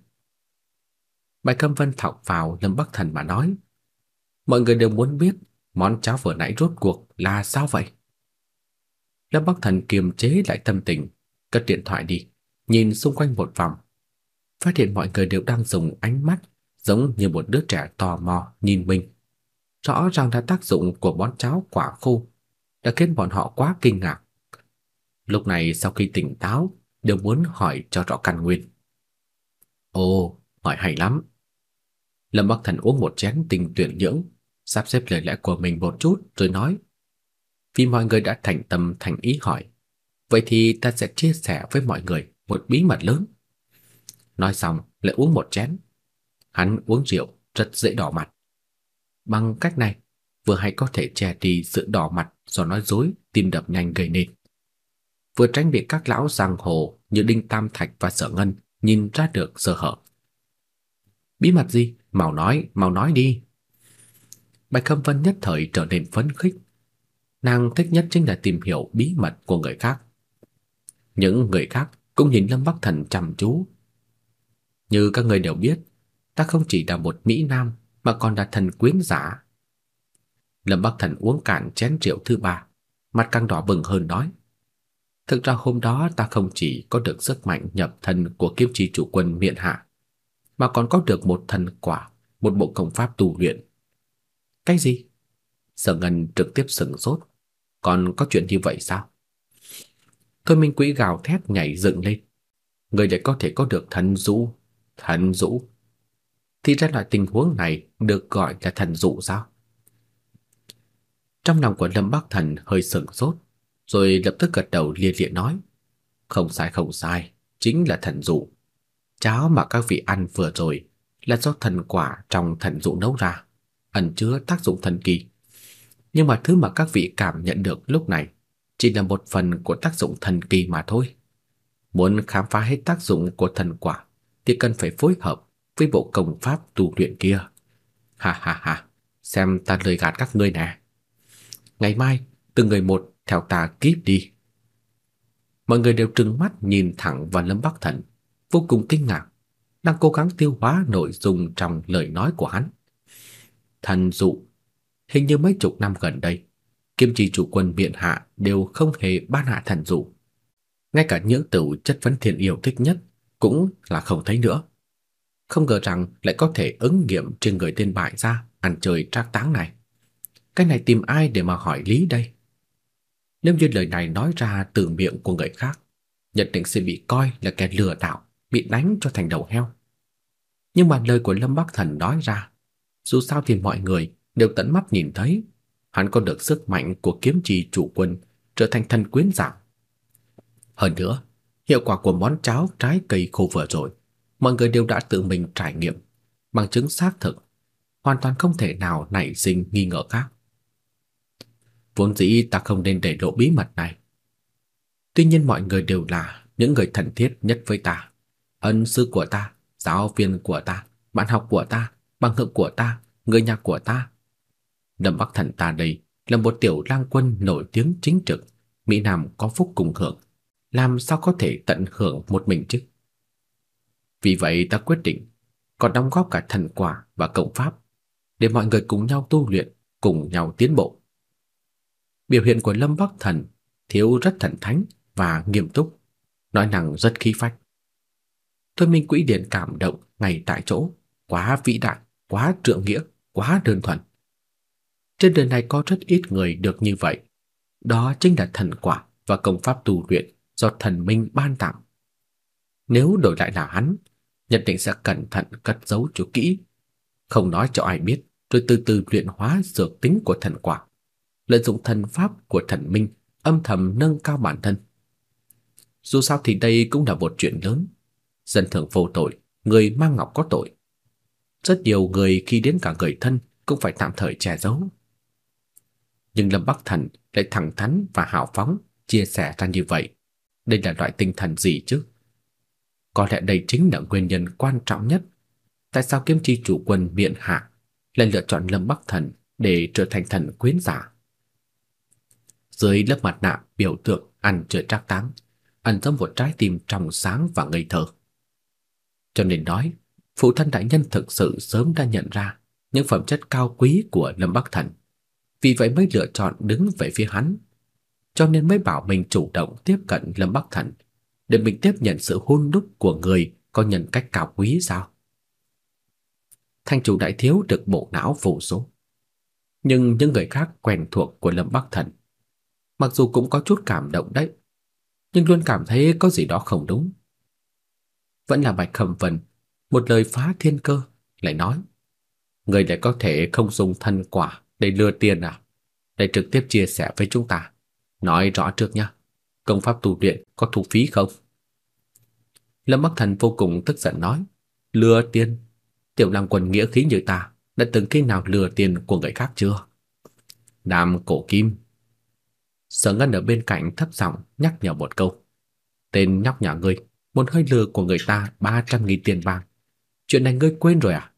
Bạch Câm Vân thọc vào Lâm Bắc Thần mà nói. Mọi người đều muốn biết món cháo vừa nãy rốt cuộc là sao vậy? Lâm Bắc Thần kiềm chế lại tâm tình, cất điện thoại đi, nhìn xung quanh một vòng. Phát hiện mọi người đều đang dùng ánh mắt giống như một đứa trẻ tò mò nhìn mình. Rõ ràng là tác dụng của món cháo quả khô đã khiến bọn họ quá kinh ngạc. Lúc này sau khi tỉnh táo, đều muốn hỏi cho rõ căn nguyên. Ồ, hỏi hay lắm. Lâm Bắc Thần uống một chén tình tuyển nhưỡng, sắp xếp lời lẽ của mình một chút rồi nói: "Vì mọi người đã thành tâm thành ý hỏi, vậy thì ta sẽ chia sẻ với mọi người một bí mật lớn." Nói xong, lại uống một chén. Hắn uống rượu rất dễ đỏ mặt. Bằng cách này, vừa hay có thể che đi sự đỏ mặt do nói dối, tim đập nhanh gây nên. Vừa tránh bị các lão giang hồ như Đinh Tam Thạch và Sở Ngân nhìn ra được sơ hở. Bí mật gì? Mau nói, mau nói đi. Bạch Khâm Vân nhất thời trở nên phấn khích. Nàng thích nhất chính là tìm hiểu bí mật của người khác. Những người khác cũng nhìn Lâm Bắc Thần chăm chú. Như các người đều biết, ta không chỉ là một mỹ nam mà còn là thần quyến giả. Lâm Bắc Thần uống cạn chén rượu thứ ba, mặt càng đỏ bừng hơn nói: "Thực ra hôm đó ta không chỉ có được sức mạnh nhập thần của Kiếp Chi chủ quân miện hạ, mà còn có được một thần quả, một bộ công pháp tu luyện. Cái gì? Sở Ngân trực tiếp sừng sốt, còn có chuyện như vậy sao? Thôi Minh Quý gào thét nhảy dựng lên. Người lại có thể có được thần dụ, thần dụ. Thì ra loại tình huống này được gọi là thần dụ sao? Trong lòng của Lâm Bắc Thần hơi sừng sốt, rồi lập tức gật đầu lia lịa nói: "Không sai không sai, chính là thần dụ. Cháo mà các vị ăn vừa rồi là do thần quả trong thần dụ nấu ra, ẩn chứa tác dụng thần kỳ. Nhưng mà thứ mà các vị cảm nhận được lúc này chỉ là một phần của tác dụng thần kỳ mà thôi. Muốn khám phá hết tác dụng của thần quả thì cần phải phối hợp với bộ công pháp tu luyện kia. Ha ha ha, xem ta lời gạt các ngươi nè. Ngày mai, từng người một theo ta kíp đi. Mọi người đều trừng mắt nhìn thẳng vào Lâm Bắc Thần, vô cùng kinh ngạc, đang cố gắng tiêu hóa nội dung trong lời nói của hắn. Thần dụ, hình như mấy chục năm gần đây, Kim trì chủ quân biện hạ đều không hề ban hạ thần dụ. Ngay cả những tử chất vấn thiện yêu thích nhất cũng là không thấy nữa. Không ngờ rằng lại có thể ứng nghiệm trên người tên bại gia ăn chơi trác táng này. Cái này tìm ai để mà hỏi lý đây? Nếu như lời này nói ra từ miệng của người khác, nhất định sẽ bị coi là kẻ lừa đảo, bị đánh cho thành đầu heo. Nhưng mà lời của Lâm Bắc Thần nói ra, dù sao thì mọi người đều tận mắt nhìn thấy, hắn có được sức mạnh của kiếm trì chủ quân trở thành thần quyến giả. Hơn nữa, hiệu quả của món cháo trái cây khô vừa rồi, mọi người đều đã tự mình trải nghiệm, bằng chứng xác thực, hoàn toàn không thể nào nảy sinh nghi ngờ khác. Vốn dĩ ta không nên để lộ bí mật này. Tuy nhiên mọi người đều là những người thân thiết nhất với ta, ân sư của ta, giáo viên của ta, bạn học của ta, bằng hữu của ta, người nhà của ta. Lâm Bắc Thần ta đây là một tiểu lang quân nổi tiếng chính trực, Mỹ Nam có phúc cùng hưởng, làm sao có thể tận hưởng một mình chứ? Vì vậy ta quyết định còn đóng góp cả thần quả và cộng pháp để mọi người cùng nhau tu luyện, cùng nhau tiến bộ. Biểu hiện của Lâm Bắc Thần thiếu rất thần thánh và nghiêm túc, nói năng rất khí phách. Thôi Minh Quỹ Điện cảm động ngay tại chỗ, quá vĩ đại, quá trượng nghĩa, quá đơn thuần. Trên đời này có rất ít người được như vậy. Đó chính là thần quả và công pháp tu luyện do thần minh ban tặng. Nếu đổi lại là hắn, nhất định sẽ cẩn thận cất giấu cho kỹ, không nói cho ai biết, rồi từ từ luyện hóa dược tính của thần quả, lợi dụng thần pháp của thần minh âm thầm nâng cao bản thân. Dù sao thì đây cũng là một chuyện lớn. Dân thường vô tội, người mang ngọc có tội. Rất nhiều người khi đến cả người thân cũng phải tạm thời che giấu. Nhưng Lâm Bắc Thần lại thẳng thắn và hào phóng chia sẻ ra như vậy. Đây là loại tinh thần gì chứ? Có lẽ đây chính là nguyên nhân quan trọng nhất tại sao kiếm chi chủ quân miện hạ lại lựa chọn Lâm Bắc Thần để trở thành thần quyến giả. Dưới lớp mặt nạ biểu tượng ăn chơi trác táng, ẩn tâm một trái tim trong sáng và ngây thơ. Cho nên nói, phụ thân đại nhân thực sự sớm đã nhận ra những phẩm chất cao quý của Lâm Bắc Thần, vì vậy mới lựa chọn đứng về phía hắn. Cho nên mới bảo mình chủ động tiếp cận Lâm Bắc Thần để mình tiếp nhận sự hôn đúc của người có nhân cách cao quý sao? Thanh chủ đại thiếu được bộ não vô số. Nhưng những người khác quen thuộc của Lâm Bắc Thần, mặc dù cũng có chút cảm động đấy, nhưng luôn cảm thấy có gì đó không đúng. Vẫn là Bạch Khâm Vân, một lời phá thiên cơ, lại nói: "Người lại có thể không dùng thân quả để lừa tiền à? Để trực tiếp chia sẻ với chúng ta, nói rõ trước nhé." công pháp tu luyện có thu phí không? Lâm Bắc Thần vô cùng tức giận nói, lừa tiền? Tiểu Nam quần nghĩa khí như ta, đã từng khi nào lừa tiền của người khác chưa? Nam cổ kim. Sở Ngân ở bên cạnh thấp giọng nhắc nhở một câu. Tên nhóc nhà ngươi, muốn hơi lừa của người ta 300.000 tiền vàng. Chuyện này ngươi quên rồi à?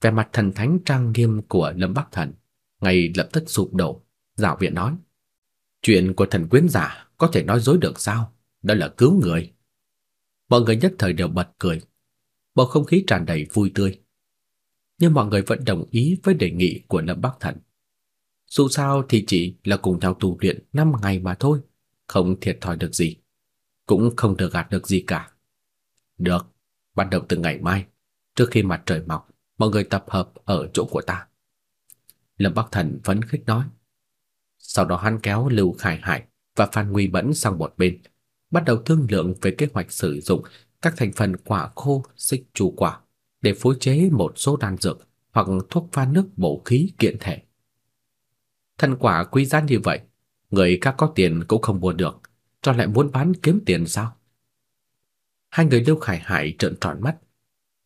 Vẻ mặt thần thánh trang nghiêm của Lâm Bắc Thần ngay lập tức sụp đổ, giảo viện nói: Chuyện của thần quyến giả có thể nói dối được sao? Đó là cứu người. Mọi người nhất thời đều bật cười. Bầu không khí tràn đầy vui tươi. Nhưng mọi người vẫn đồng ý với đề nghị của Lâm Bắc Thần. Dù sao thì chỉ là cùng nhau tu luyện 5 ngày mà thôi, không thiệt thòi được gì, cũng không được gạt được gì cả. Được, bắt đầu từ ngày mai, trước khi mặt trời mọc, mọi người tập hợp ở chỗ của ta. Lâm Bắc Thần phấn khích nói. Sau đó hắn kéo Lưu Khải Hải và Phan Nguy Bẫn sang một bên, bắt đầu thương lượng về kế hoạch sử dụng các thành phần quả khô, xích chủ quả để phối chế một số đan dược hoặc thuốc pha nước bổ khí kiện thể. Thần quả quý giá như vậy, người các có tiền cũng không mua được, cho lại muốn bán kiếm tiền sao? Hai người Lưu Khải Hải trợn tròn mắt,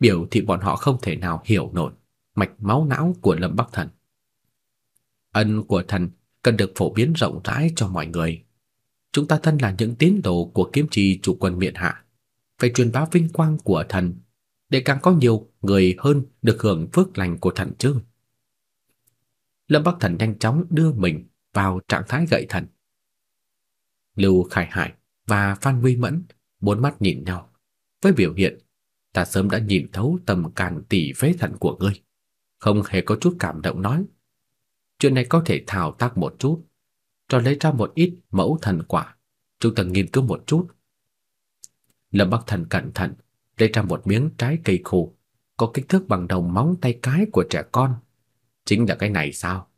biểu thị bọn họ không thể nào hiểu nổi mạch máu não của Lâm Bắc Thần. Ân của thần cần được phổ biến rộng rãi cho mọi người. Chúng ta thân là những tín đồ của kiếm trì chủ quân miện hạ, phải truyền bá vinh quang của thần để càng có nhiều người hơn được hưởng phước lành của thần chứ. Lâm Bắc Thần nhanh chóng đưa mình vào trạng thái gậy thần. Lưu Khải Hải và Phan Huy Mẫn bốn mắt nhìn nhau, Với biểu hiện, ta sớm đã nhìn thấu tầm càn tỷ phế thần của ngươi, không hề có chút cảm động nói. Chuyện này có thể thao tác một chút, rồi lấy ra một ít mẫu thần quả, chúng ta nghiên cứu một chút. Lâm Bắc Thần cẩn thận lấy ra một miếng trái cây khô, có kích thước bằng đầu móng tay cái của trẻ con. Chính là cái này sao?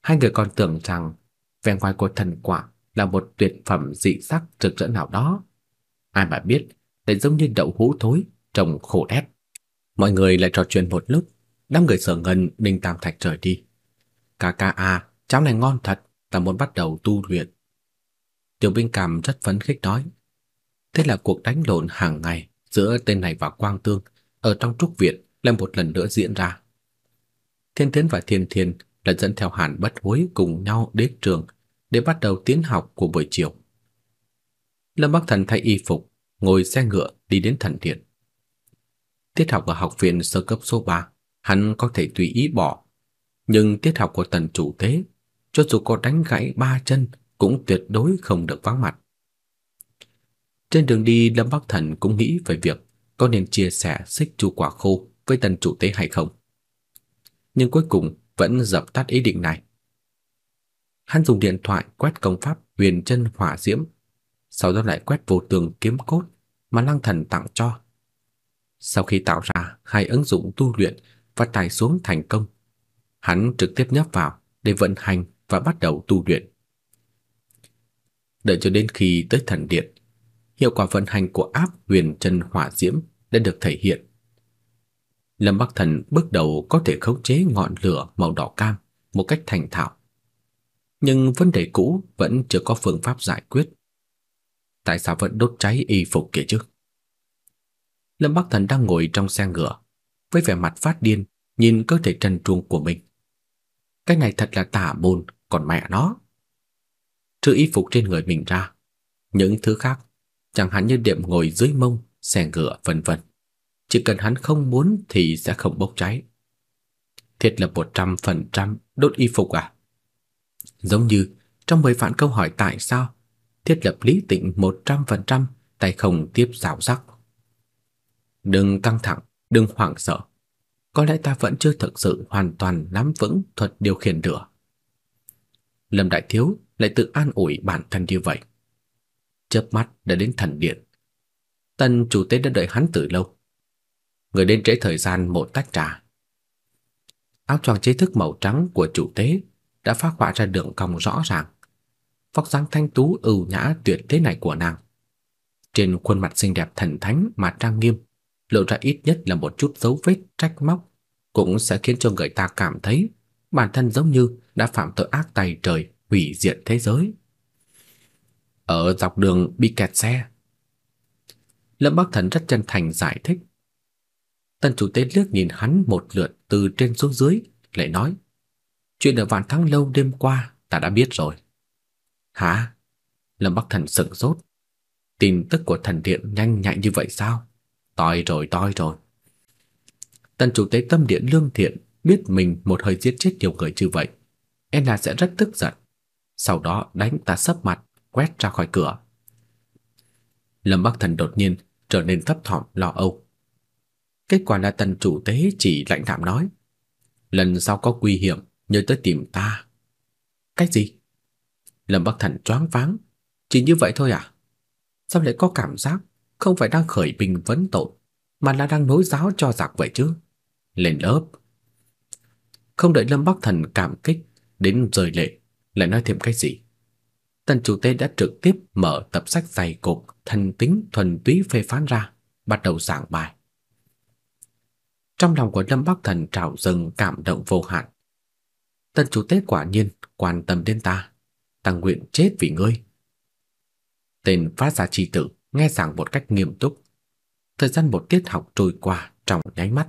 Hai người còn tưởng rằng vẻ ngoài của thần quả là một tuyệt phẩm dị sắc rực rỡ nào đó. Ai mà biết, lại giống như đậu hũ thối, trồng khổ ép. Mọi người lại trò chuyện một lúc, đám người Sở Ngân, Ninh Tam Thạch rời đi. Cà ca à, cháo này ngon thật, ta muốn bắt đầu tu luyện. Tiểu Binh Cảm rất phấn khích nói. Thế là cuộc đánh lộn hàng ngày giữa tên này và Quang Tương ở trong trúc viện lại một lần nữa diễn ra. Thiên Thiến và Thiên Thiên đã dẫn theo Hàn Bất Hối cùng nhau đến trường để bắt đầu tiến học của buổi chiều. Lâm Bắc Thần thay y phục, ngồi xe ngựa đi đến thần điện. Tiết học ở học viện sơ cấp số 3, hắn có thể tùy ý bỏ, nhưng tiết học của tần chủ tế, cho dù có đánh gãy ba chân cũng tuyệt đối không được vắng mặt. Trên đường đi, Lâm Bắc Thần cũng nghĩ về việc có nên chia sẻ xích chu quả khô với tần chủ tế hay không. Nhưng cuối cùng vẫn dập tắt ý định này. Hắn dùng điện thoại quét công pháp huyền chân hỏa diễm, sau đó lại quét vô tường kiếm cốt mà Lăng Thần tặng cho. Sau khi tạo ra hai ứng dụng tu luyện và tải xuống thành công, hắn trực tiếp nhấp vào để vận hành và bắt đầu tu luyện. Đợi cho đến khi tới thần điện, hiệu quả vận hành của áp huyền chân hỏa diễm đã được thể hiện. Lâm Bắc Thần bước đầu có thể khống chế ngọn lửa màu đỏ cam một cách thành thạo. Nhưng vấn đề cũ vẫn chưa có phương pháp giải quyết. Tại sao vẫn đốt cháy y phục kia chứ? Lâm Bắc Thần đang ngồi trong xe ngựa, với vẻ mặt phát điên, nhìn cơ thể trần truồng của mình. Cái này thật là tà môn, còn mẹ nó. Trừ y phục trên người mình ra, những thứ khác, chẳng hạn như điểm ngồi dưới mông, xe ngựa vân vân, chỉ cần hắn không muốn thì sẽ không bốc cháy. Thiết lập 100% đốt y phục à? Giống như trong mười vạn câu hỏi tại sao, thiết lập lý tịnh 100% tay không tiếp rào sắc. Đừng căng thẳng, đừng hoảng sợ. Có lẽ ta vẫn chưa thực sự hoàn toàn nắm vững thuật điều khiển lửa. Lâm Đại Thiếu lại tự an ủi bản thân như vậy. Chớp mắt đã đến thần điện. Tần chủ tế đã đợi hắn từ lâu. Người đến trễ thời gian một tách trà. Áo choàng chế thức màu trắng của chủ tế đã phát họa ra đường cong rõ ràng. Vóc dáng thanh tú ưu nhã tuyệt thế này của nàng. Trên khuôn mặt xinh đẹp thần thánh mà trang nghiêm, lộ ra ít nhất là một chút dấu vết trách móc, cũng sẽ khiến cho người ta cảm thấy bản thân giống như đã phạm tội ác tay trời, hủy diệt thế giới. Ở dọc đường bị kẹt xe. Lâm Bắc Thần rất chân thành giải thích. Tần chủ tế liếc nhìn hắn một lượt từ trên xuống dưới, lại nói: "Chuyện ở Vạn Thắng lâu đêm qua ta đã biết rồi." "Hả?" Lâm Bắc Thần sững sốt. Tin tức của thần điện nhanh nhạy như vậy sao? Toi rồi, toi rồi. Tần chủ tế tâm điện lương thiện biết mình một hơi giết chết nhiều người như vậy, Anna là sẽ rất tức giận. Sau đó đánh ta sấp mặt, quét ra khỏi cửa. Lâm Bắc Thần đột nhiên trở nên thấp thỏm lo âu. Kết quả là tần chủ tế chỉ lạnh đạm nói, lần sau có nguy hiểm nhớ tới tìm ta. Cái gì? Lâm Bắc Thần choáng váng, chỉ như vậy thôi à? Sao lại có cảm giác không phải đang khởi bình vấn tội, mà là đang nối giáo cho giặc vậy chứ? Lên lớp. Không đợi Lâm Bắc Thần cảm kích đến rời lệ, lại nói thêm cái gì. Tần chủ tế đã trực tiếp mở tập sách dày cộp thần tính thuần túy phê phán ra, bắt đầu giảng bài. Trong lòng của Lâm Bắc Thần trào dâng cảm động vô hạn. Tần chủ tế quả nhiên quan tâm đến ta, ta nguyện chết vì ngươi. Tên phát ra chi tử nghe giảng một cách nghiêm túc. Thời gian một tiết học trôi qua trong nháy mắt.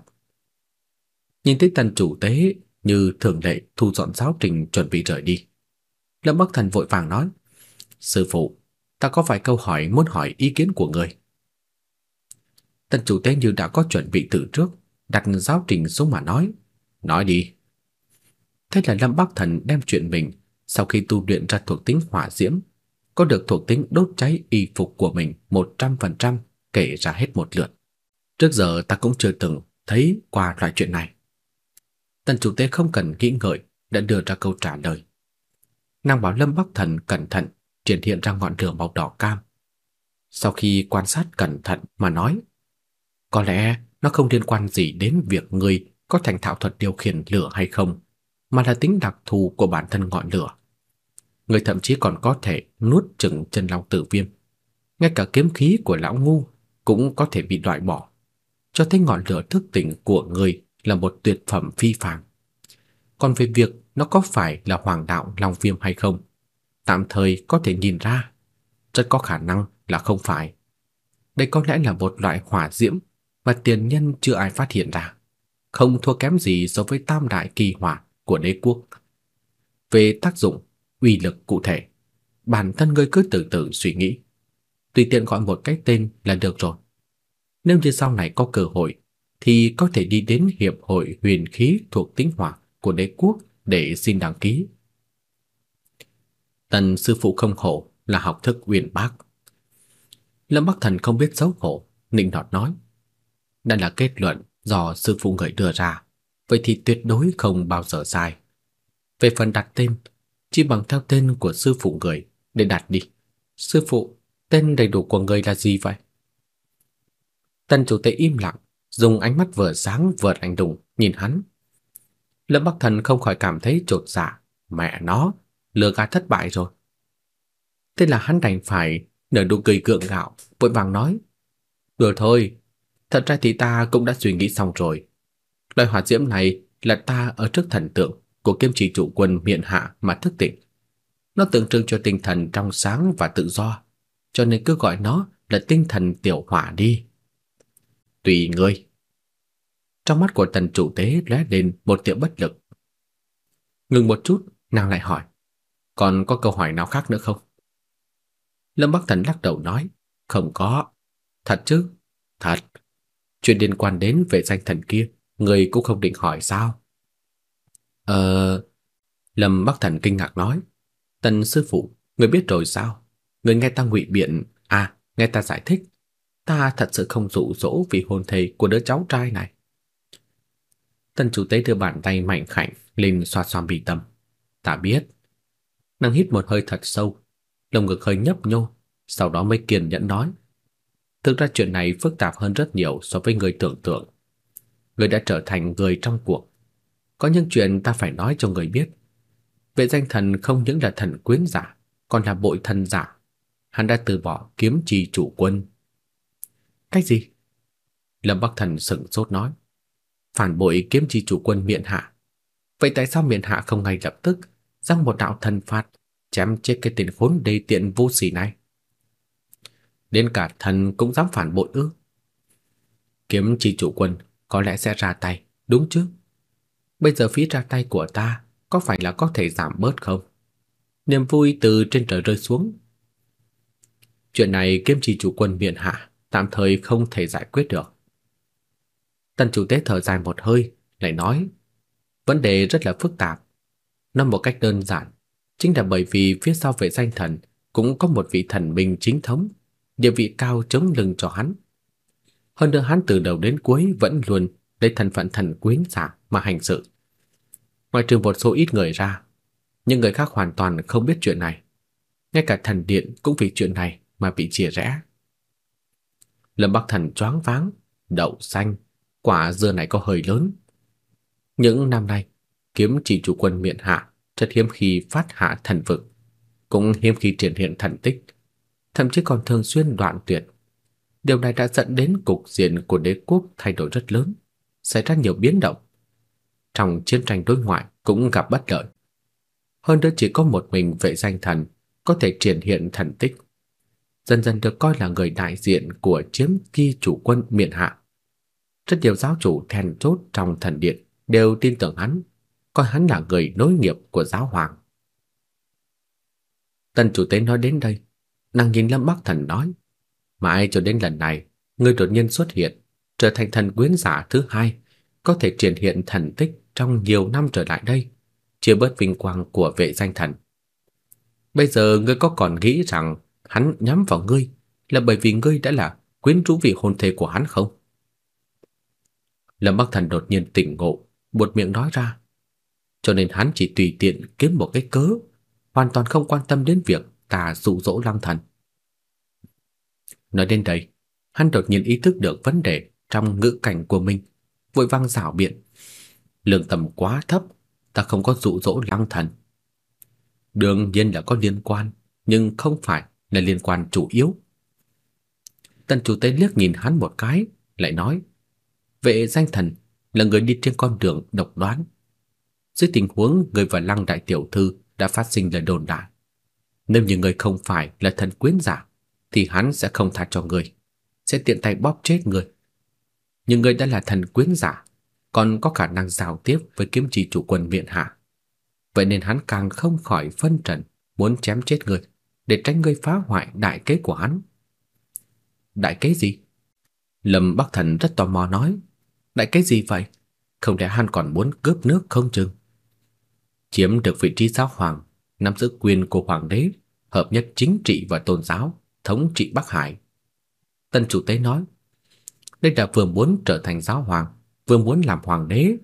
Nhìn thấy tần chủ tế như thường lệ thu dọn giáo trình chuẩn bị rời đi. Lâm Bắc Thần vội vàng nói: "Sư phụ, ta có vài câu hỏi muốn hỏi ý kiến của người." Tần chủ tế như đã có chuẩn bị từ trước, đặt giáo trình xuống mà nói, "Nói đi." Thế là Lâm Bắc Thần đem chuyện mình sau khi tu luyện ra thuộc tính hỏa diễm, có được thuộc tính đốt cháy y phục của mình 100%, kể ra hết một lượt. Trước giờ ta cũng chưa từng thấy qua loại chuyện này. Tần chủ tế không cần nghĩ ngợi đã đưa ra câu trả lời. Nàng bảo Lâm Bắc Thần cẩn thận triển hiện ra ngọn lửa màu đỏ cam. Sau khi quan sát cẩn thận mà nói, có lẽ nó không liên quan gì đến việc người có thành thạo thuật điều khiển lửa hay không, mà là tính đặc thù của bản thân ngọn lửa. Người thậm chí còn có thể nuốt chửng chân long tử viêm. Ngay cả kiếm khí của lão ngu cũng có thể bị loại bỏ, cho thấy ngọn lửa thức tỉnh của người là một tuyệt phẩm phi phàm. Còn về việc nó có phải là hoàng đạo long viêm hay không, tạm thời có thể nhìn ra, rất có khả năng là không phải. Đây có lẽ là một loại hỏa diễm mà tiền nhân chưa ai phát hiện ra, không thua kém gì so với tam đại kỳ hỏa của đế quốc. Về tác dụng, uy lực cụ thể, bản thân ngươi cứ từ từ suy nghĩ, tùy tiện gọi một cái tên là được rồi. Nếu như sau này có cơ hội thì có thể đi đến hiệp hội huyền khí thuộc tính hỏa của đế quốc để xin đăng ký. Tần sư phụ không khổ là học thức uyên bác. Lâm Bắc Thần không biết xấu hổ, nịnh nọt nói: "Đây là kết luận do sư phụ người đưa ra, vậy thì tuyệt đối không bao giờ sai. Về phần đặt tên, chỉ bằng theo tên của sư phụ người để đặt đi. Sư phụ, tên đầy đủ của người là gì vậy?" Tần chủ tế im lặng, dùng ánh mắt vừa sáng vừa lạnh lùng nhìn hắn. Lâm Bắc Thần không khỏi cảm thấy chột dạ, mẹ nó, lừa gạt thất bại rồi. Thế là hắn đành phải nở nụ cười cượng gạo, vội vàng nói: "Được thôi, thật ra thì ta cũng đã suy nghĩ xong rồi. Loại hỏa diễm này là ta ở trước thần tượng của Kiếm Chỉ chủ quân miện hạ mà thức tỉnh. Nó tượng trưng cho tinh thần trong sáng và tự do, cho nên cứ gọi nó là tinh thần tiểu hỏa đi." Tùy ngươi. Trong mắt của tần chủ tế lóe lên một tia bất lực. Ngừng một chút, nàng lại hỏi, còn có câu hỏi nào khác nữa không? Lâm Bắc Thần lắc đầu nói, không có. Thật chứ? Thật. Chuyện liên quan đến vệ danh thần kia, người cũng không định hỏi sao? Ờ... Lâm Bắc Thần kinh ngạc nói, tần sư phụ, người biết rồi sao? Người nghe ta ngụy biện, à, nghe ta giải thích. Ta thật sự không dụ dỗ vì hôn thề của đứa cháu trai này. Tần chủ tế đưa bàn tay mạnh khảnh lên xoa xoa bị tâm. Ta biết. Nàng hít một hơi thật sâu, lồng ngực hơi nhấp nhô, sau đó mới kiên nhẫn nói. Thực ra chuyện này phức tạp hơn rất nhiều so với người tưởng tượng. Người đã trở thành người trong cuộc. Có những chuyện ta phải nói cho người biết. Vệ danh thần không những là thần quyến giả, còn là bội thần giả. Hắn đã từ bỏ kiếm trì chủ quân. Cái gì? Lâm Bắc Thần sững sốt nói phản bội kiếm chi chủ quân miện hạ. Vậy tại sao miện hạ không ngay lập tức giăng một đạo thần phạt chém chết cái tên khốn đầy tiện vô sỉ này? Đến cả thần cũng dám phản bội ư? Kiếm chi chủ quân có lẽ sẽ ra tay, đúng chứ? Bây giờ phí ra tay của ta có phải là có thể giảm bớt không? Niềm vui từ trên trời rơi xuống. Chuyện này kiếm chi chủ quân miện hạ tạm thời không thể giải quyết được. Tần chủ tế thở dài một hơi, lại nói, vấn đề rất là phức tạp. Nói một cách đơn giản, chính là bởi vì phía sau vệ danh thần cũng có một vị thần minh chính thống, địa vị cao chống lưng cho hắn. Hơn nữa hắn từ đầu đến cuối vẫn luôn lấy thân phận thần quyến giả mà hành sự. Ngoài trừ một số ít người ra, những người khác hoàn toàn không biết chuyện này. Ngay cả thần điện cũng vì chuyện này mà bị chia rẽ. Lâm Bắc Thần choáng váng, đậu xanh, quả dưa này có hơi lớn. Những năm nay, kiếm chỉ chủ quân miện hạ rất hiếm khi phát hạ thần vực, cũng hiếm khi triển hiện thần tích, thậm chí còn thường xuyên đoạn tuyệt. Điều này đã dẫn đến cục diện của đế quốc thay đổi rất lớn, xảy ra nhiều biến động. Trong chiến tranh đối ngoại cũng gặp bất lợi. Hơn nữa chỉ có một mình vệ danh thần có thể triển hiện thần tích. Dần dần được coi là người đại diện của chiếm kỳ chủ quân miền hạ. Rất nhiều giáo chủ then chốt trong thần điện đều tin tưởng hắn, coi hắn là người nối nghiệp của giáo hoàng. Tần chủ tế nói đến đây, nàng nhìn Lâm Bắc Thần nói, mãi cho đến lần này, ngươi đột nhiên xuất hiện, trở thành thần quyến giả thứ hai, có thể triển hiện thần tích trong nhiều năm trở lại đây, chia bớt vinh quang của vệ danh thần. Bây giờ ngươi có còn nghĩ rằng hắn nhắm vào ngươi là bởi vì ngươi đã là quyến rũ vị hôn thê của hắn không? Lâm Bắc Thần đột nhiên tỉnh ngộ, buột miệng nói ra. Cho nên hắn chỉ tùy tiện kiếm một cái cớ, hoàn toàn không quan tâm đến việc ta dụ dỗ Lăng Thần. Nói đến đây, hắn đột nhiên ý thức được vấn đề trong ngữ cảnh của mình, vội vang giảo biện. Lương tầm quá thấp, ta không có dụ dỗ Lăng Thần. Đương nhiên là có liên quan, nhưng không phải là liên quan chủ yếu. Tần chủ tế liếc nhìn hắn một cái, lại nói: "Vệ danh thần là người đi trên con đường độc đoán. Dưới tình huống người và Lăng đại tiểu thư đã phát sinh lời đồn đại, nếu như người không phải là thần quyến giả, thì hắn sẽ không tha cho người, sẽ tiện tay bóp chết người. Nhưng người đã là thần quyến giả, còn có khả năng giao tiếp với kiếm chỉ chủ quân viện hạ. Vậy nên hắn càng không khỏi phân trần muốn chém chết người để tránh gây phá hoại đại kế của hắn. Đại kế gì? Lâm Bắc Thần rất tò mò nói. Đại kế gì vậy? Không lẽ hắn còn muốn cướp nước không chừng? Chiếm được vị trí giáo hoàng, nắm giữ quyền của hoàng đế, hợp nhất chính trị và tôn giáo, thống trị Bắc Hải. Tân chủ tế nói, đây là vừa muốn trở thành giáo hoàng, vừa muốn làm hoàng đế.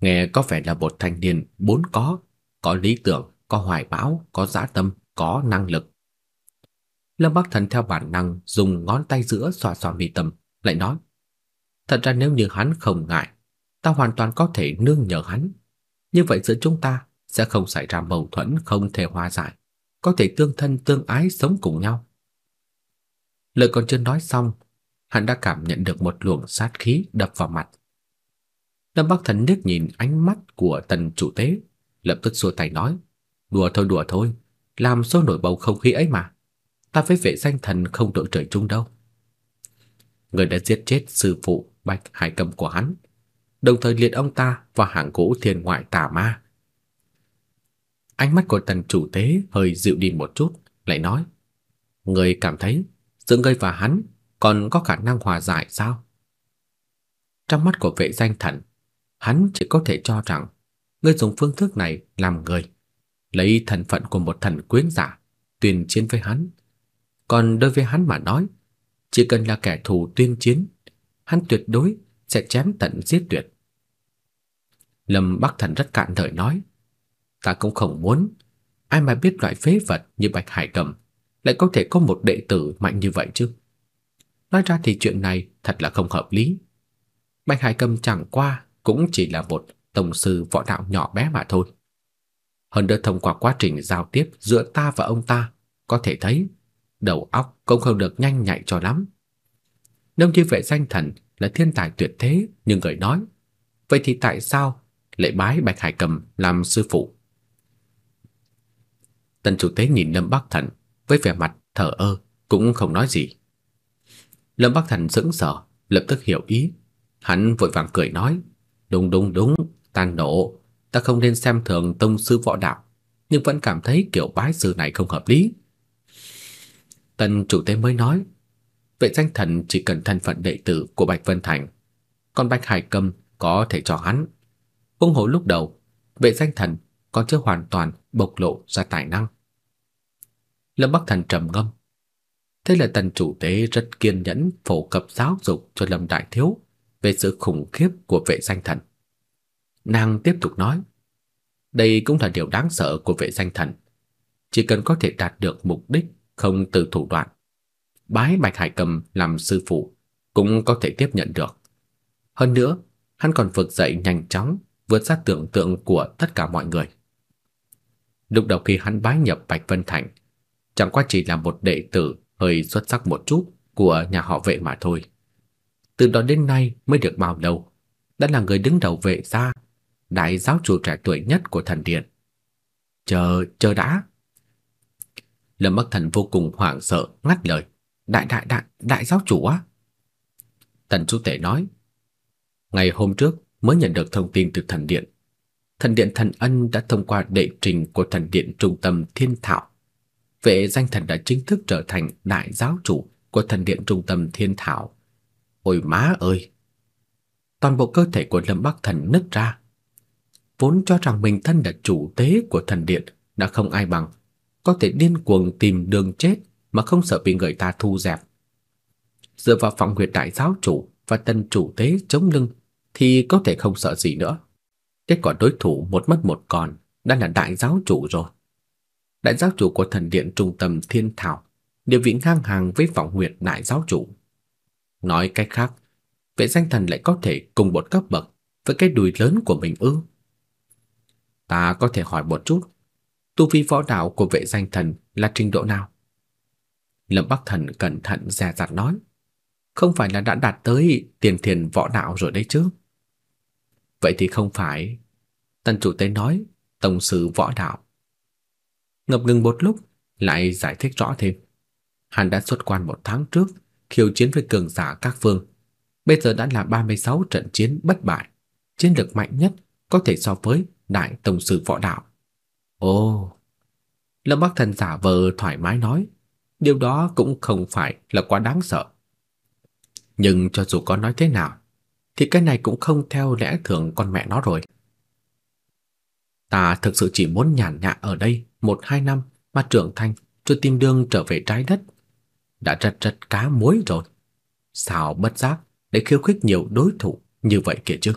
Nghe có vẻ là một thanh niên bốn có, có lý tưởng, có hoài bão, có dã tâm, có năng lực. Lâm Bắc Thần theo bản năng dùng ngón tay giữa xoa xoa mi tâm, lại nói: "Thật ra nếu như hắn không ngại, ta hoàn toàn có thể nương nhờ hắn. Như vậy giữa chúng ta sẽ không xảy ra mâu thuẫn không thể hòa giải, có thể tương thân tương ái sống cùng nhau." Lời còn chưa nói xong, hắn đã cảm nhận được một luồng sát khí đập vào mặt. Lâm Bắc Thần liếc nhìn ánh mắt của tần chủ tế, lập tức xua tay nói: "Đùa thôi đùa thôi, làm sôi nổi bầu không khí ấy mà. Ta với vệ danh thần không đội trời chung đâu." Người đã giết chết sư phụ Bạch Hải Cầm của hắn, đồng thời liệt ông ta vào hạng ngũ thiên ngoại tà ma. Ánh mắt của tần chủ tế hơi dịu đi một chút, lại nói: "Người cảm thấy giữa ngươi và hắn còn có khả năng hòa giải sao?" Trong mắt của vệ danh thần, hắn chỉ có thể cho rằng ngươi dùng phương thức này làm người, lấy thân phận của một thần quyến giả tuyên chiến với hắn. Còn đối với hắn mà nói, chỉ cần là kẻ thù tuyên chiến, hắn tuyệt đối sẽ chém tận giết tuyệt. Lâm Bắc Thần rất cạn lời nói, ta cũng không muốn, ai mà biết loại phế vật như Bạch Hải Cầm lại có thể có một đệ tử mạnh như vậy chứ. Nói ra thì chuyện này thật là không hợp lý. Bạch Hải Cầm chẳng qua cũng chỉ là một tổng sư võ đạo nhỏ bé mà thôi. Hơn nữa thông qua quá trình giao tiếp giữa ta và ông ta, có thể thấy đầu óc cũng không được nhanh nhạy cho lắm. Nếu như vệ danh thần là thiên tài tuyệt thế như người nói, vậy thì tại sao lại bái Bạch Hải Cầm làm sư phụ? Tần chủ tế nhìn Lâm Bắc Thần với vẻ mặt thờ ơ, cũng không nói gì. Lâm Bắc Thần sững sờ, lập tức hiểu ý, hắn vội vàng cười nói: "Đúng đúng đúng, ta nộ, ta không nên xem thường tông sư võ đạo, nhưng vẫn cảm thấy kiểu bái sư này không hợp lý." Tần chủ tế mới nói, vệ danh thần chỉ cần thân phận đệ tử của Bạch Vân Thành, còn Bạch Hải Cầm có thể cho hắn. Ung hồ lúc đầu, vệ danh thần còn chưa hoàn toàn bộc lộ ra tài năng. Lâm Bắc Thần trầm ngâm. Thế là tần chủ tế rất kiên nhẫn phổ cập giáo dục cho Lâm Đại Thiếu về sự khủng khiếp của vệ danh thần. Nàng tiếp tục nói, đây cũng là điều đáng sợ của vệ danh thần. Chỉ cần có thể đạt được mục đích không từ thủ đoạn, bái Bạch Hải Cầm làm sư phụ cũng có thể tiếp nhận được. Hơn nữa, hắn còn vực dậy nhanh chóng, vượt xa tưởng tượng của tất cả mọi người. Lúc đầu khi hắn bái nhập Bạch Vân Thành, chẳng qua chỉ là một đệ tử hơi xuất sắc một chút của nhà họ vệ mà thôi. Từ đó đến nay mới được bao lâu, đã là người đứng đầu vệ gia, đại giáo chủ trẻ tuổi nhất của thần điện. Chờ, chờ đã. Lâm Bắc Thần vô cùng hoảng sợ, ngắt lời. Đại đại đại, đại giáo chủ á. Tần Chu Tể nói. Ngày hôm trước mới nhận được thông tin từ thần điện. Thần điện thần ân đã thông qua đệ trình của thần điện trung tâm thiên thảo. Vệ danh thần đã chính thức trở thành đại giáo chủ của thần điện trung tâm thiên thảo. Ôi má ơi! Toàn bộ cơ thể của Lâm Bắc Thần nứt ra. Vốn cho rằng mình thân là chủ tế của thần điện đã không ai bằng có thể điên cuồng tìm đường chết mà không sợ bị người ta thu dẹp. dựa vào phòng huyệt đại giáo chủ và tân chủ tế chống lưng thì có thể không sợ gì nữa. Kết quả đối thủ một mất một còn đã là đại giáo chủ rồi. Đại giáo chủ của thần điện trung tâm Thiên Thảo, địa vị ngang hàng với vọng huyệt đại giáo chủ. Nói cách khác, vệ danh thần lại có thể cùng một cấp bậc với cái đùi lớn của mình ư? Ta có thể hỏi một chút, tu vi võ đạo của vệ danh thần là trình độ nào? Lâm Bắc Thần cẩn thận dè dặt nói, không phải là đã đạt tới tiền thiền võ đạo rồi đấy chứ? Vậy thì không phải. Tần chủ tế nói, tổng sư võ đạo. Ngập ngừng một lúc, lại giải thích rõ thêm. Hắn đã xuất quan một tháng trước, khiêu chiến với cường giả các phương. Bây giờ đã là 36 trận chiến bất bại, chiến lực mạnh nhất có thể so với đại tổng sư võ đạo. Ồ, Lâm Bắc Thần giả vờ thoải mái nói, điều đó cũng không phải là quá đáng sợ. Nhưng cho dù có nói thế nào, thì cái này cũng không theo lẽ thường con mẹ nó rồi. Ta thực sự chỉ muốn nhàn nhã ở đây một hai năm mà trưởng thành rồi tìm đường trở về trái đất. Đã rất rất cá muối rồi. Sao bất giác để khiêu khích nhiều đối thủ như vậy kìa chứ?